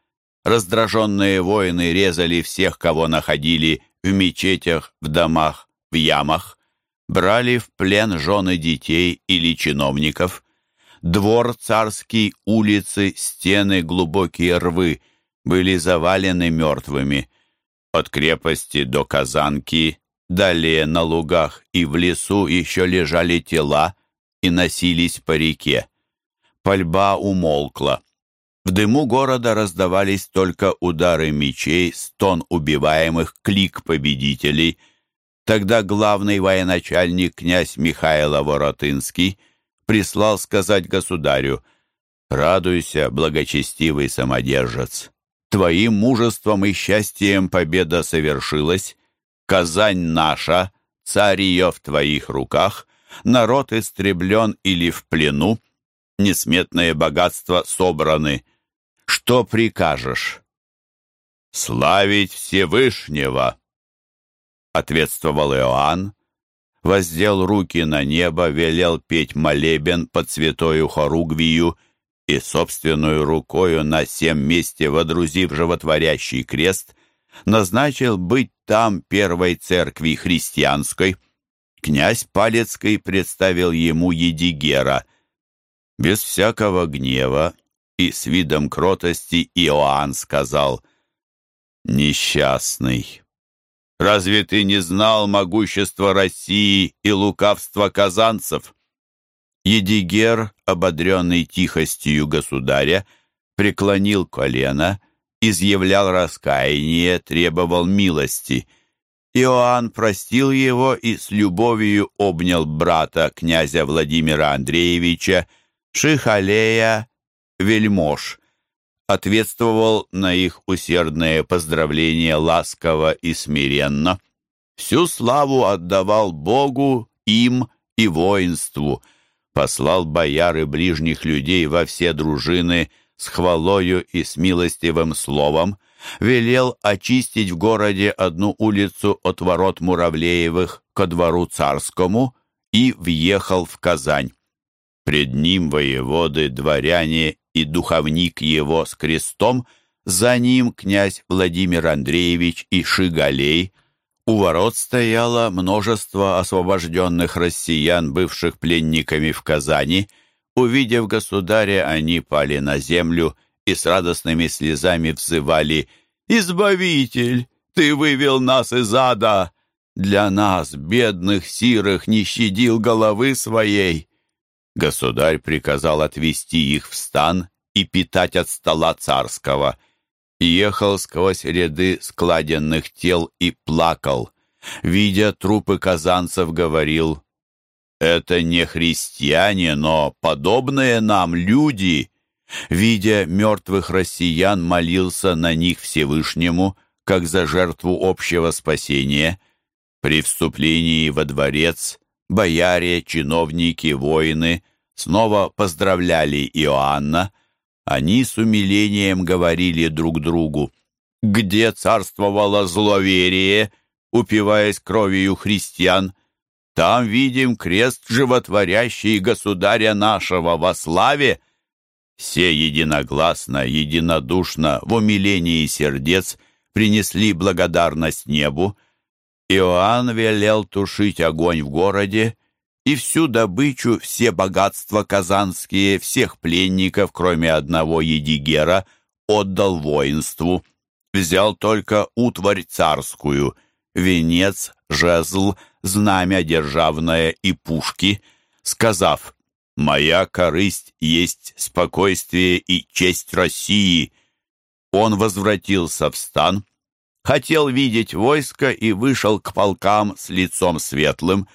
Раздраженные воины резали всех, кого находили, в мечетях, в домах, в ямах, брали в плен жены детей или чиновников. Двор царский, улицы, стены, глубокие рвы были завалены мертвыми. От крепости до Казанки, далее на лугах и в лесу еще лежали тела и носились по реке. Пальба умолкла. В дыму города раздавались только удары мечей, стон убиваемых, клик победителей. Тогда главный военачальник князь Михаил Воротынский прислал сказать государю «Радуйся, благочестивый самодержец, твоим мужеством и счастьем победа совершилась, Казань наша, царь ее в твоих руках, народ истреблен или в плену, несметные богатства собраны» Что прикажешь? Славить Всевышнего, ответствовал Иоанн, воздел руки на небо, велел петь молебен под святою хоругвию и собственную рукою на всем месте, водрузив животворящий крест, назначил быть там первой церкви христианской. Князь Палецкий представил ему Едигера. Без всякого гнева и с видом кротости Иоанн сказал, «Несчастный, разве ты не знал могущества России и лукавства казанцев?» Едигер, ободренный тихостью государя, преклонил колено, изъявлял раскаяние, требовал милости. Иоанн простил его и с любовью обнял брата князя Владимира Андреевича, Шихалея вельмож, ответствовал на их усердное поздравление ласково и смиренно. Всю славу отдавал Богу, им и воинству, послал бояр и ближних людей во все дружины с хвалою и с милостивым словом, велел очистить в городе одну улицу от ворот Муравлеевых ко двору царскому и въехал в Казань. Пред ним воеводы, дворяне и духовник его с крестом, за ним князь Владимир Андреевич и Шигалей. У ворот стояло множество освобожденных россиян, бывших пленниками в Казани. Увидев государя, они пали на землю и с радостными слезами взывали «Избавитель, ты вывел нас из ада! Для нас, бедных сирых, не щадил головы своей!» Государь приказал отвести их в стан и питать от стола царского. Ехал сквозь ряды складенных тел и плакал. Видя трупы казанцев, говорил, «Это не христиане, но подобные нам люди». Видя мертвых россиян, молился на них Всевышнему, как за жертву общего спасения. При вступлении во дворец бояре, чиновники, воины снова поздравляли Иоанна. Они с умилением говорили друг другу, «Где царствовало зловерие?» упиваясь кровью христиан, там видим крест животворящий государя нашего во славе. Все единогласно, единодушно, в умилении сердец принесли благодарность небу. Иоанн велел тушить огонь в городе, и всю добычу, все богатства казанские, всех пленников, кроме одного едигера, отдал воинству. Взял только утварь царскую, венец, жезл, знамя державное и пушки, сказав «Моя корысть есть спокойствие и честь России». Он возвратился в стан, хотел видеть войско и вышел к полкам с лицом светлым.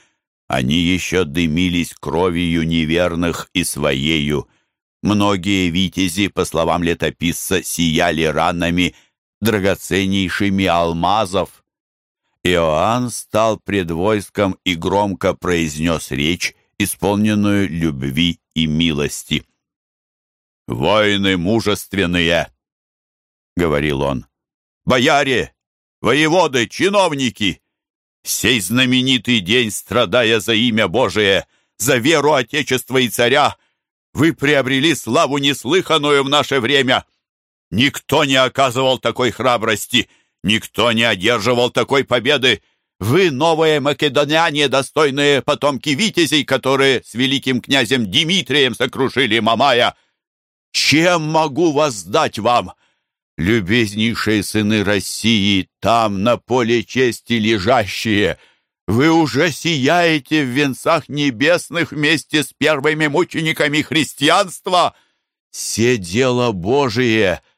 Они еще дымились кровью неверных и своею. Многие витязи, по словам летописца, сияли ранами драгоценнейшими алмазов. Иоанн стал пред войском и громко произнес речь, исполненную любви и милости. «Воины мужественные!» — говорил он. «Бояре, воеводы, чиновники! Сей знаменитый день, страдая за имя Божие, за веру Отечества и Царя, вы приобрели славу неслыханную в наше время. Никто не оказывал такой храбрости — Никто не одерживал такой победы. Вы, новые македоняне, достойные потомки витязей, которые с великим князем Дмитрием сокрушили Мамая. Чем могу воздать вам, любезнейшие сыны России, там, на поле чести лежащие? Вы уже сияете в венцах небесных вместе с первыми мучениками христианства. Все дело Божие —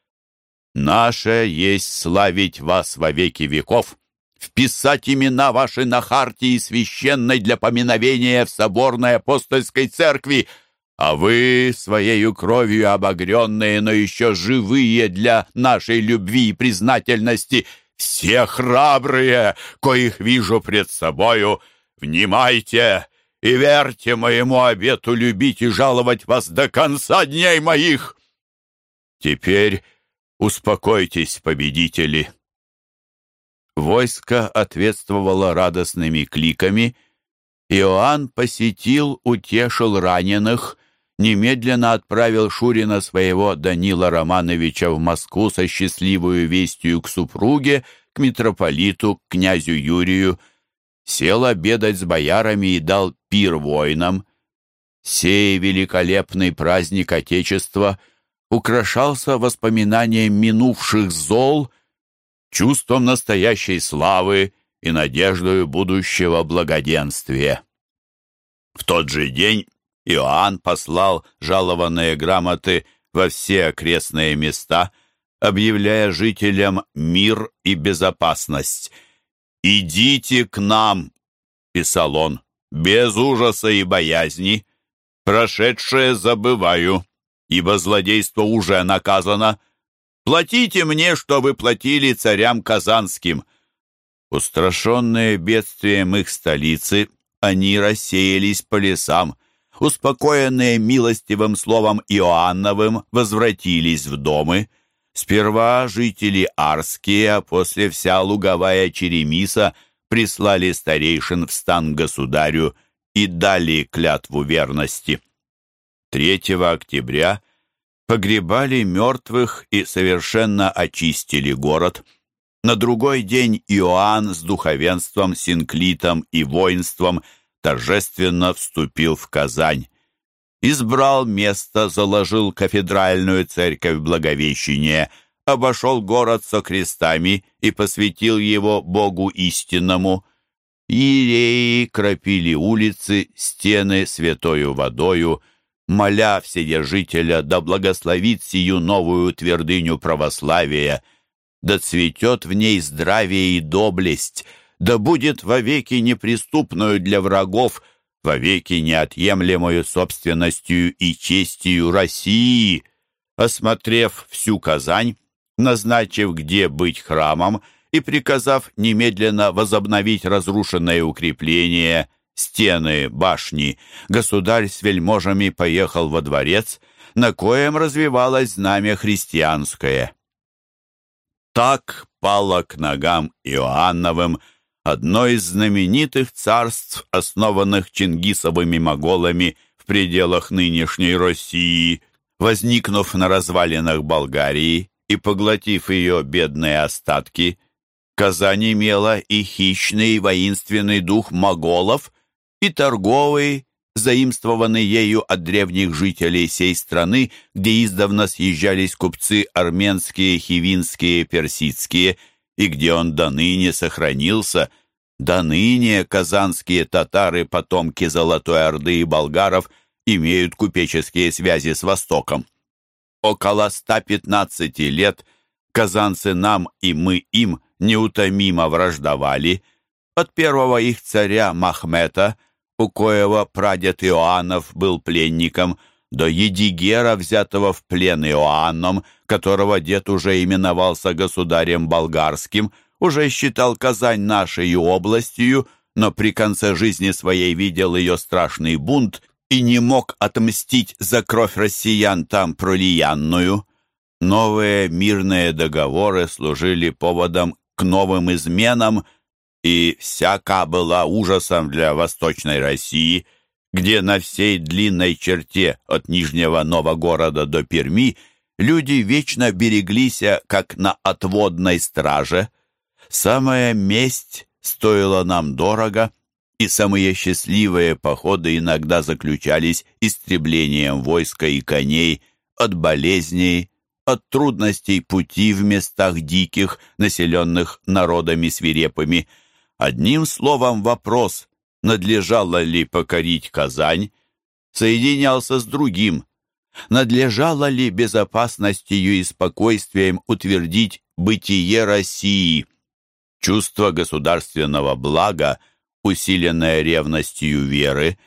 Наше есть славить вас во веки веков, вписать имена ваши на хартии священной для поминовения в соборной апостольской церкви, а вы, своею кровью обогренные, но еще живые для нашей любви и признательности, все храбрые, коих вижу пред собою, внимайте и верьте моему обету любить и жаловать вас до конца дней моих. Теперь Успокойтесь, победители!» Войско ответствовало радостными кликами. Иоанн посетил, утешил раненых, немедленно отправил Шурина своего Данила Романовича в Москву со счастливую вестью к супруге, к митрополиту, к князю Юрию, сел обедать с боярами и дал пир воинам. Сей великолепный праздник Отечества — украшался воспоминанием минувших зол, чувством настоящей славы и надеждой будущего благоденствия. В тот же день Иоанн послал жалованные грамоты во все окрестные места, объявляя жителям мир и безопасность. «Идите к нам», — писал он, — «без ужаса и боязни, прошедшее забываю, ибо злодейство уже наказано. Платите мне, что вы платили царям казанским». Устрашенные бедствием их столицы, они рассеялись по лесам, успокоенные милостивым словом Иоанновым, возвратились в домы. Сперва жители Арские, а после вся луговая Черемиса прислали старейшин в стан государю и дали клятву верности. 3 октября погребали мертвых и совершенно очистили город. На другой день Иоанн с духовенством, синклитом и воинством торжественно вступил в Казань избрал место, заложил кафедральную церковь Благовещения, обошел город со крестами и посвятил его Богу истинному. Иереи кропили улицы, стены святою водою, моля Вседержителя да благословит сию новую твердыню православия, да цветет в ней здравие и доблесть, да будет вовеки неприступную для врагов – вовеки неотъемлемою собственностью и честью России, осмотрев всю Казань, назначив, где быть храмом, и приказав немедленно возобновить разрушенное укрепление, стены, башни, государь с вельможами поехал во дворец, на коем развивалось знамя христианское. Так пало к ногам Иоанновым одно из знаменитых царств, основанных Чингисовыми моголами в пределах нынешней России, возникнув на развалинах Болгарии и поглотив ее бедные остатки, Казань имела и хищный воинственный дух моголов, и торговый, заимствованный ею от древних жителей сей страны, где издавна съезжались купцы армянские, хивинские, персидские – и где он до ныне сохранился, до ныне казанские татары, потомки Золотой Орды и болгаров, имеют купеческие связи с Востоком. Около 115 лет казанцы нам и мы им неутомимо враждовали. От первого их царя Махмета, у коего прадед Иоаннов был пленником, до Едигера, взятого в плен Иоанном, которого дед уже именовался государем болгарским, уже считал Казань нашей областью, но при конце жизни своей видел ее страшный бунт и не мог отмстить за кровь россиян там пролиянную. Новые мирные договоры служили поводом к новым изменам, и всяка была ужасом для Восточной России, где на всей длинной черте от Нижнего Новогорода до Перми – люди вечно береглись, как на отводной страже. Самая месть стоила нам дорого, и самые счастливые походы иногда заключались истреблением войска и коней от болезней, от трудностей пути в местах диких, населенных народами свирепыми. Одним словом, вопрос, надлежало ли покорить Казань, соединялся с другим – надлежало ли безопасностью и спокойствием утвердить бытие России. Чувство государственного блага, усиленное ревностью веры,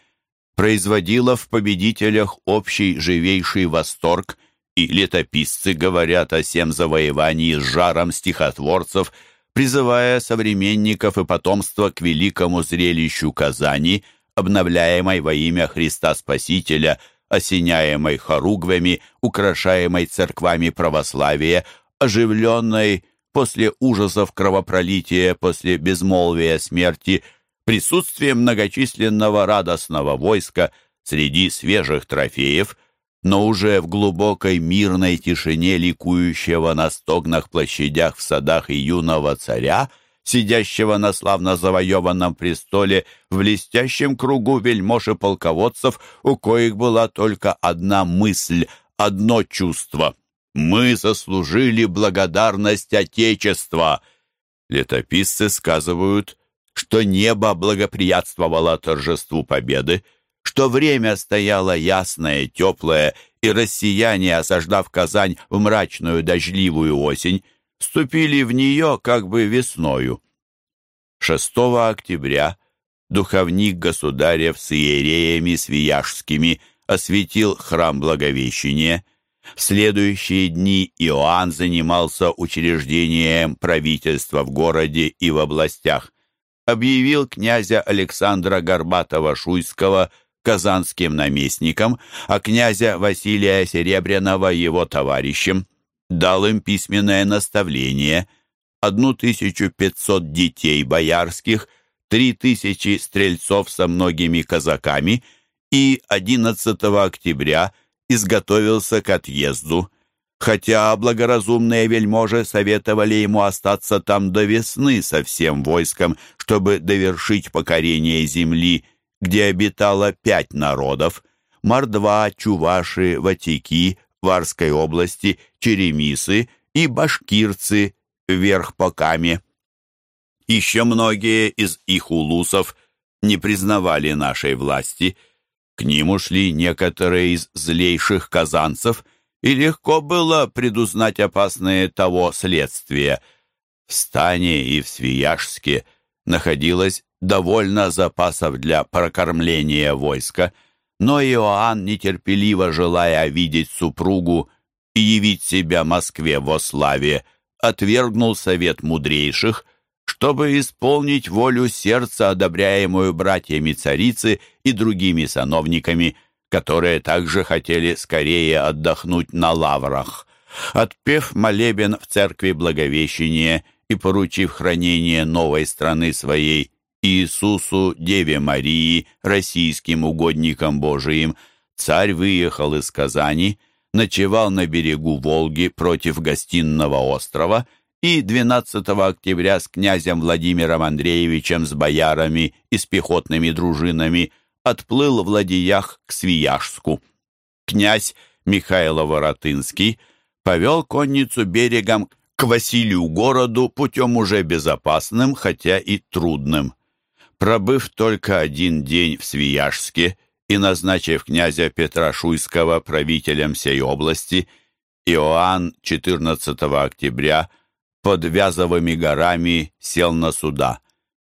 производило в победителях общий живейший восторг, и летописцы говорят о всем завоевании с жаром стихотворцев, призывая современников и потомство к великому зрелищу Казани, обновляемой во имя Христа Спасителя – осеняемой хоругвями, украшаемой церквами православия, оживленной после ужасов кровопролития, после безмолвия смерти, присутствием многочисленного радостного войска среди свежих трофеев, но уже в глубокой мирной тишине ликующего на стогнах площадях в садах и юного царя — сидящего на славно завоеванном престоле в блестящем кругу вельмож и полководцев, у коих была только одна мысль, одно чувство. «Мы заслужили благодарность Отечества!» Летописцы сказывают, что небо благоприятствовало торжеству победы, что время стояло ясное, теплое, и россияне, осаждав Казань в мрачную дождливую осень, вступили в нее как бы весною. 6 октября духовник государев с иереями свияжскими осветил храм Благовещения. В следующие дни Иоанн занимался учреждением правительства в городе и в областях. Объявил князя Александра Горбатова-Шуйского казанским наместником, а князя Василия Серебряного его товарищем дал им письменное наставление, 1500 детей боярских, 3000 стрельцов со многими казаками и 11 октября изготовился к отъезду, хотя благоразумные вельможи советовали ему остаться там до весны со всем войском, чтобы довершить покорение земли, где обитало пять народов – Мордва, Чуваши, Ватики, Варской области, Черемисы и башкирцы вверх по Каме. Еще многие из их улусов не признавали нашей власти. К ним ушли некоторые из злейших казанцев, и легко было предузнать опасные того следствия. В Стане и в Свияжске находилось довольно запасов для прокормления войска – но Иоанн, нетерпеливо желая видеть супругу и явить себя Москве во славе, отвергнул совет мудрейших, чтобы исполнить волю сердца, одобряемую братьями царицы и другими сановниками, которые также хотели скорее отдохнуть на лаврах. Отпев молебен в церкви Благовещения и поручив хранение новой страны своей Иисусу, Деве Марии, российским угодникам Божиим, царь выехал из Казани, ночевал на берегу Волги против гостинного острова и 12 октября с князем Владимиром Андреевичем с боярами и с пехотными дружинами отплыл в ладьях к Свияжску. Князь Михаил Воротынский повел конницу берегом к Василию городу путем уже безопасным, хотя и трудным. Пробыв только один день в Свияжске и назначив князя Петра Шуйского правителем сей области, Иоанн 14 октября под Вязовыми горами сел на суда.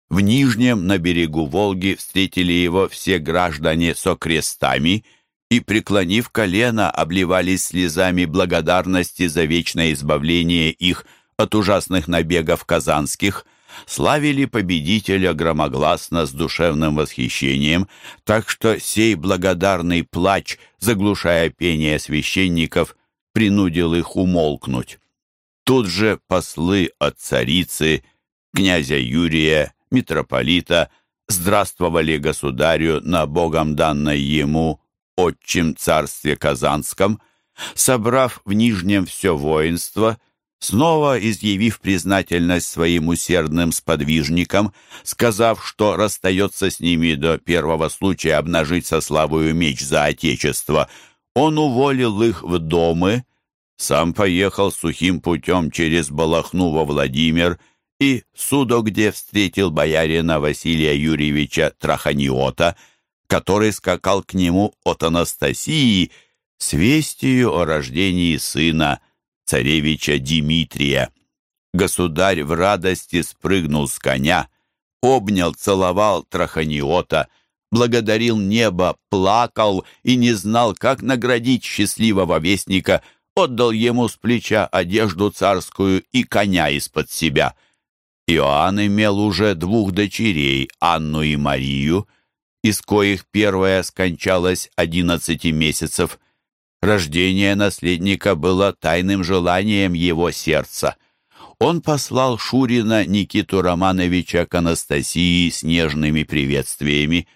В Нижнем, на берегу Волги, встретили его все граждане со крестами и, преклонив колено, обливались слезами благодарности за вечное избавление их от ужасных набегов казанских – славили победителя громогласно с душевным восхищением, так что сей благодарный плач, заглушая пение священников, принудил их умолкнуть. Тут же послы от царицы, князя Юрия, митрополита, здравствовали государю на богом данной ему отчим царстве Казанском, собрав в Нижнем все воинство – снова изъявив признательность своим усердным сподвижникам, сказав, что расстается с ними до первого случая обнажить со славою меч за Отечество, он уволил их в домы, сам поехал сухим путем через Балахну во Владимир и судо, где встретил боярина Василия Юрьевича Траханиота, который скакал к нему от Анастасии с вестью о рождении сына – царевича Дмитрия. Государь в радости спрыгнул с коня, обнял, целовал Траханиота, благодарил небо, плакал и не знал, как наградить счастливого вестника, отдал ему с плеча одежду царскую и коня из-под себя. Иоанн имел уже двух дочерей, Анну и Марию, из коих первая скончалась одиннадцати месяцев, Рождение наследника было тайным желанием его сердца. Он послал Шурина Никиту Романовича к Анастасии с нежными приветствиями,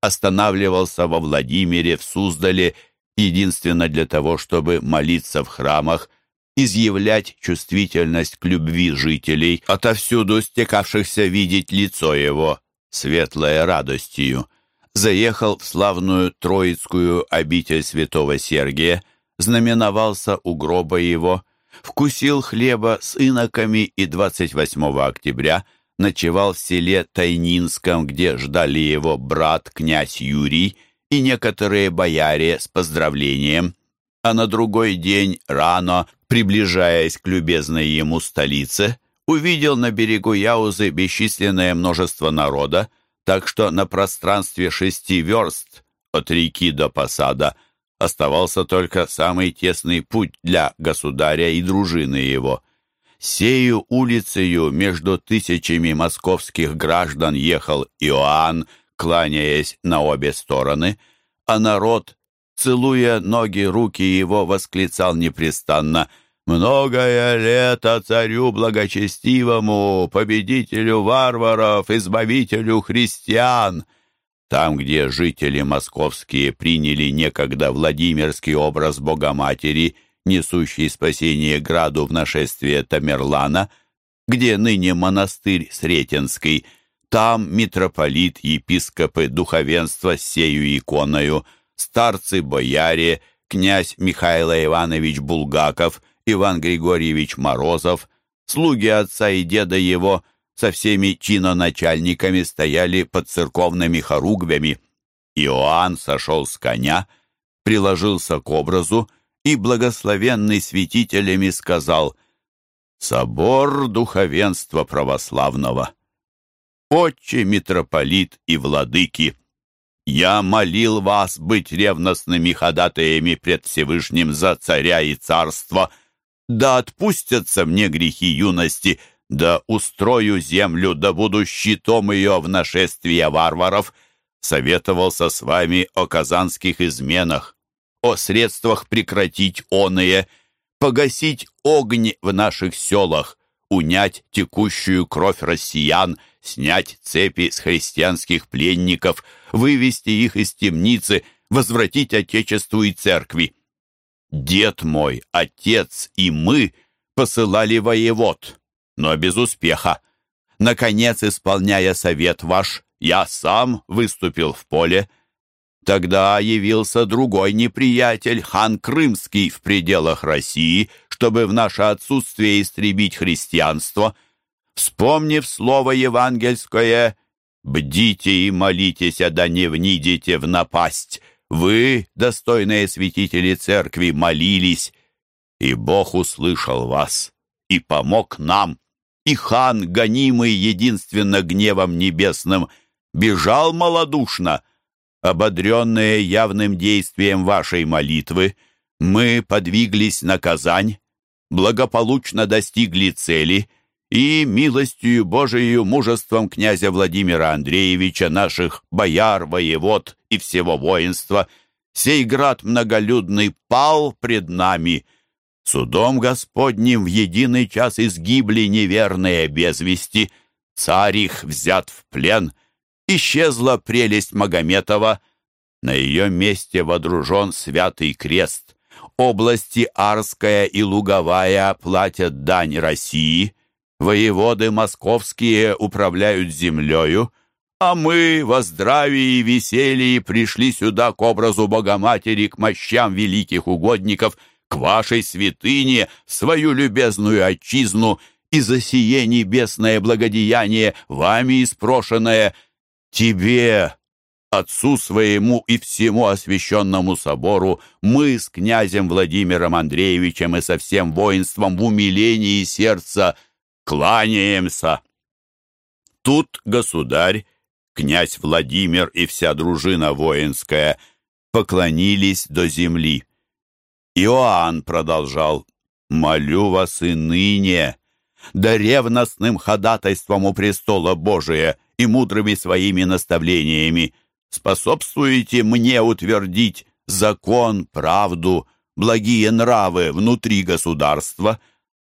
останавливался во Владимире, в Суздале, единственно для того, чтобы молиться в храмах, изъявлять чувствительность к любви жителей, отовсюду стекавшихся видеть лицо его, светлое радостью заехал в славную Троицкую обитель святого Сергия, знаменовался у гроба его, вкусил хлеба с иноками и 28 октября ночевал в селе Тайнинском, где ждали его брат князь Юрий и некоторые бояре с поздравлением. А на другой день рано, приближаясь к любезной ему столице, увидел на берегу Яузы бесчисленное множество народа, так что на пространстве шести верст от реки до посада оставался только самый тесный путь для государя и дружины его. Сею улицею между тысячами московских граждан ехал Иоанн, кланяясь на обе стороны, а народ, целуя ноги, руки его, восклицал непрестанно Многое лето царю благочестивому, победителю варваров, избавителю христиан!» Там, где жители московские приняли некогда Владимирский образ Богоматери, несущий спасение граду в нашествие Тамерлана, где ныне монастырь Сретенский, там митрополит, епископы, духовенство с сею иконою, старцы-бояре, князь Михаил Иванович Булгаков, Иван Григорьевич Морозов, слуги отца и деда его – со всеми чиноначальниками стояли под церковными хоругвями. Иоанн сошел с коня, приложился к образу и, благословенный святителями, сказал «Собор духовенства православного». «Отче, митрополит и владыки, я молил вас быть ревностными ходатаями пред Всевышним за царя и царство, да отпустятся мне грехи юности, да устрою землю, да буду щитом ее в нашествие варваров, советовался с вами о казанских изменах, о средствах прекратить оные, погасить огонь в наших селах, унять текущую кровь россиян, снять цепи с христианских пленников, вывести их из темницы, возвратить Отечеству и Церкви. Дед мой, отец и мы посылали воевод, но без успеха. Наконец, исполняя совет ваш, я сам выступил в поле. Тогда явился другой неприятель, хан Крымский, в пределах России, чтобы в наше отсутствие истребить христианство. Вспомнив слово евангельское «Бдите и молитесь, а да не внидите в напасть», вы, достойные святители церкви, молились, и Бог услышал вас и помог нам и хан, гонимый единственно гневом небесным, бежал малодушно. Ободренные явным действием вашей молитвы, мы подвиглись на Казань, благополучно достигли цели и милостью Божией мужеством князя Владимира Андреевича, наших бояр, воевод и всего воинства, сей град многолюдный пал пред нами — Судом Господним в единый час изгибли неверные без вести, царь их взят в плен, исчезла прелесть Магометова, на ее месте водружен святый крест. Области Арская и Луговая платят дань России, воеводы московские управляют землею, а мы во здравии и веселье пришли сюда к образу Богоматери, к мощам великих угодников — к вашей святыне, свою любезную отчизну, и за сие небесное благодеяние, вами испрошенное, тебе, отцу своему и всему освященному собору, мы с князем Владимиром Андреевичем и со всем воинством в умилении сердца кланяемся. Тут государь, князь Владимир и вся дружина воинская поклонились до земли. Иоанн продолжал, «Молю вас и ныне, да ревностным ходатайством у престола Божия и мудрыми своими наставлениями способствуете мне утвердить закон, правду, благие нравы внутри государства,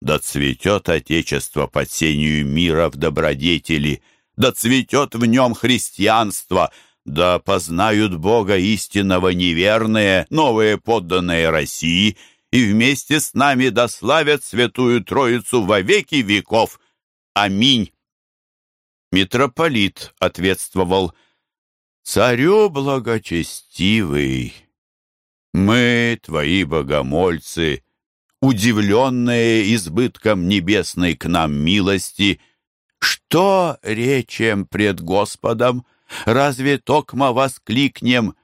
да цветет Отечество под сенью мира в добродетели, да цветет в нем христианство — да познают Бога истинного неверные, новые подданные России, и вместе с нами дославят Святую Троицу во веки веков. Аминь. Митрополит ответствовал, «Царю благочестивый, мы, твои богомольцы, удивленные избытком небесной к нам милости, что речем пред Господом?» Разве токмо воскликнем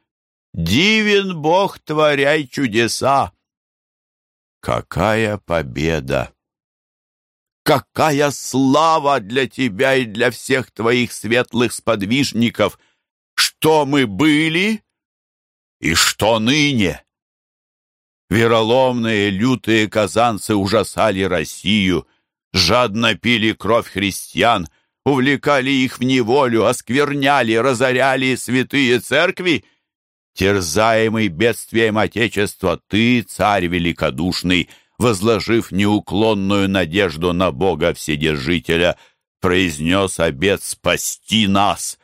«Дивен Бог, творяй чудеса!» Какая победа! Какая слава для тебя и для всех твоих светлых сподвижников! Что мы были и что ныне! Вероломные, лютые казанцы ужасали Россию, жадно пили кровь христиан, увлекали их в неволю, оскверняли, разоряли святые церкви. Терзаемый бедствием Отечества, ты, царь великодушный, возложив неуклонную надежду на Бога Вседержителя, произнес обет спасти нас,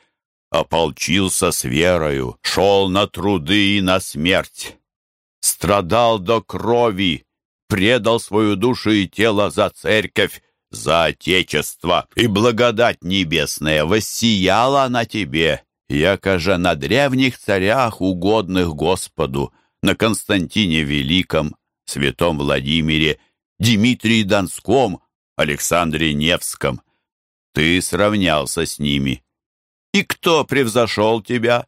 ополчился с верою, шел на труды и на смерть, страдал до крови, предал свою душу и тело за церковь, за Отечество, и благодать небесная воссияла на тебе, якоже на древних царях, угодных Господу, на Константине Великом, святом Владимире, Дмитрии Донском, Александре Невском. Ты сравнялся с ними. И кто превзошел тебя?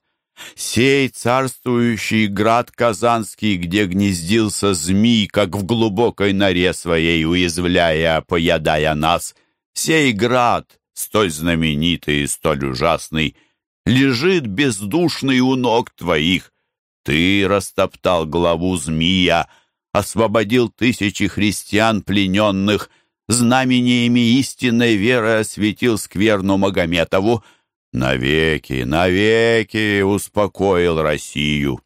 Сей царствующий град Казанский, где гнездился змей, как в глубокой норе своей, уязвляя, поедая нас, сей град, столь знаменитый и столь ужасный, лежит бездушный у ног твоих. Ты растоптал главу змея, освободил тысячи христиан плененных, знамениями истинной веры осветил скверну Магометову, навеки, навеки успокоил Россию.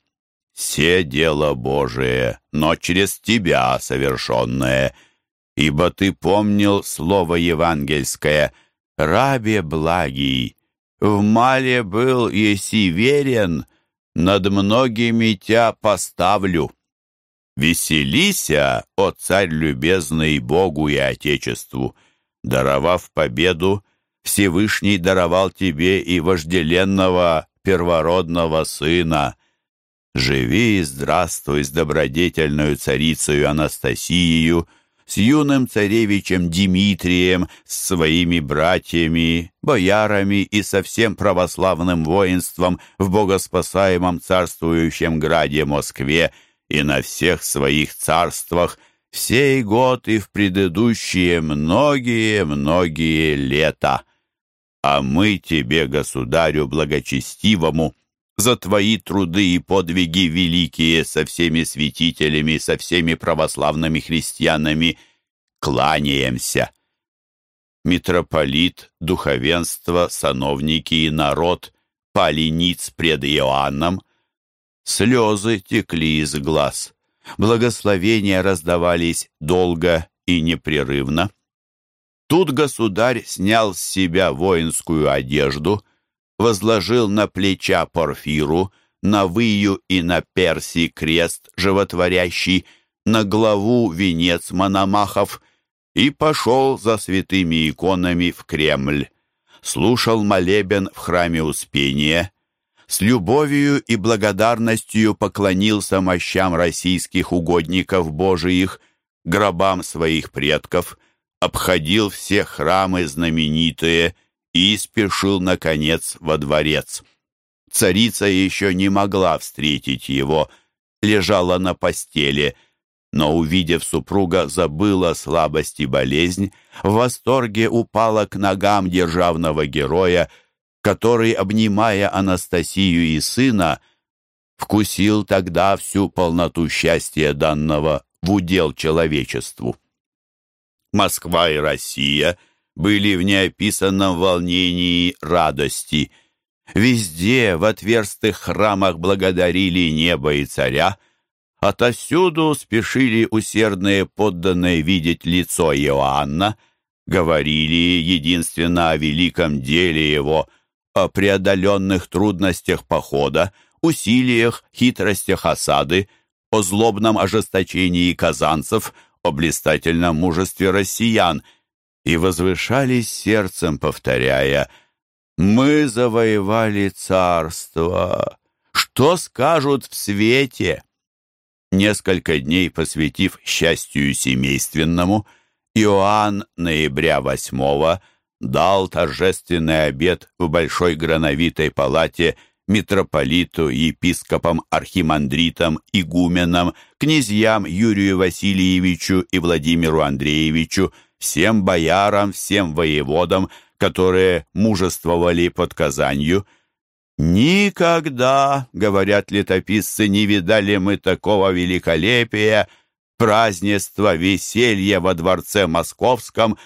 Все дело Божие, но через тебя совершенное, ибо ты помнил слово евангельское «Рабе благий, в мале был, еси верен, над многими тя поставлю». Веселися, о царь любезный Богу и Отечеству, даровав победу, Всевышний даровал тебе и вожделенного первородного сына. Живи и здравствуй с добродетельную царицею Анастасией, с юным царевичем Дмитрием, с своими братьями, боярами и со всем православным воинством в богоспасаемом царствующем граде Москве и на всех своих царствах, сей год и в предыдущие многие-многие лета. А мы тебе, государю благочестивому, за твои труды и подвиги великие со всеми святителями, со всеми православными христианами кланяемся. Митрополит, духовенство, сановники и народ пали ниц пред Иоанном. Слезы текли из глаз. Благословения раздавались долго и непрерывно. Тут государь снял с себя воинскую одежду, возложил на плеча Порфиру, на выю и на перси крест животворящий, на главу венец Мономахов и пошел за святыми иконами в Кремль. Слушал молебен в храме Успения, с любовью и благодарностью поклонился мощам российских угодников Божиих, гробам своих предков — обходил все храмы знаменитые и спешил, наконец, во дворец. Царица еще не могла встретить его, лежала на постели, но, увидев супруга, забыла слабость и болезнь, в восторге упала к ногам державного героя, который, обнимая Анастасию и сына, вкусил тогда всю полноту счастья данного в удел человечеству. Москва и Россия были в неописанном волнении радости. Везде в отверстых храмах благодарили небо и царя, отовсюду спешили усердные подданные видеть лицо Иоанна, говорили единственно о великом деле его, о преодоленных трудностях похода, усилиях, хитростях осады, о злобном ожесточении казанцев – о блистательном мужестве россиян и возвышались сердцем, повторяя «Мы завоевали царство! Что скажут в свете?» Несколько дней посвятив счастью семейственному, Иоанн ноября 8 дал торжественный обед в Большой Грановитой палате – митрополиту, епископам, архимандритам, игуменам, князьям Юрию Васильевичу и Владимиру Андреевичу, всем боярам, всем воеводам, которые мужествовали под Казанью. «Никогда, — говорят летописцы, — не видали мы такого великолепия, празднества, веселья во дворце московском,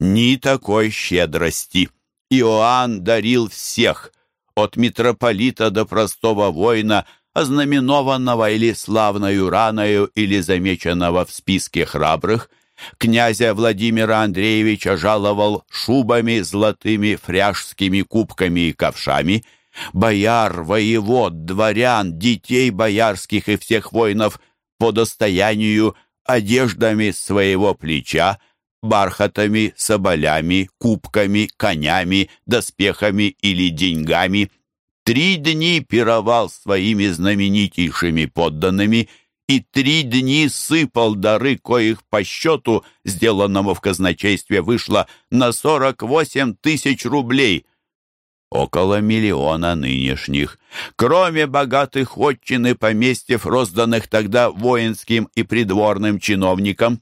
ни такой щедрости. Иоанн дарил всех — от митрополита до простого воина, ознаменованного или славною раною, или замеченного в списке храбрых, князя Владимира Андреевича жаловал шубами, золотыми фряжскими кубками и ковшами, бояр, воевод, дворян, детей боярских и всех воинов по достоянию, одеждами своего плеча, бархатами, соболями, кубками, конями, доспехами или деньгами. Три дни пировал своими знаменитейшими подданными и три дни сыпал дары, коих по счету, сделанному в казначействе, вышло на сорок восемь тысяч рублей. Около миллиона нынешних. Кроме богатых отчин и поместьев, розданных тогда воинским и придворным чиновникам.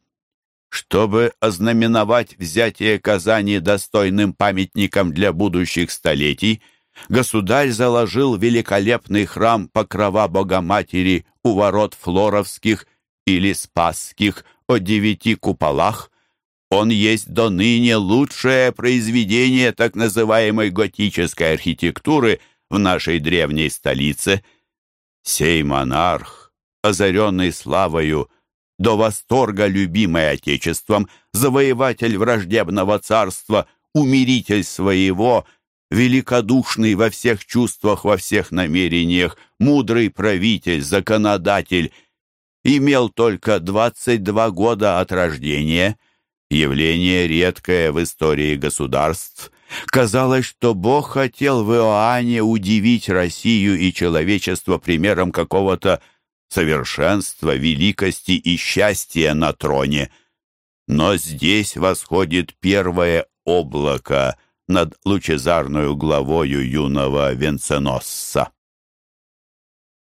Чтобы ознаменовать взятие Казани достойным памятником для будущих столетий, государь заложил великолепный храм Покрова Богоматери у ворот Флоровских или Спасских о девяти куполах. Он есть до ныне лучшее произведение так называемой готической архитектуры в нашей древней столице. Сей монарх, озаренный славою, до восторга любимый Отечеством, завоеватель враждебного царства, умиритель своего, великодушный во всех чувствах, во всех намерениях, мудрый правитель, законодатель, имел только 22 года от рождения, явление редкое в истории государств. Казалось, что Бог хотел в Иоанне удивить Россию и человечество примером какого-то совершенства, великости и счастья на троне. Но здесь восходит первое облако над лучезарную главою юного венценосца.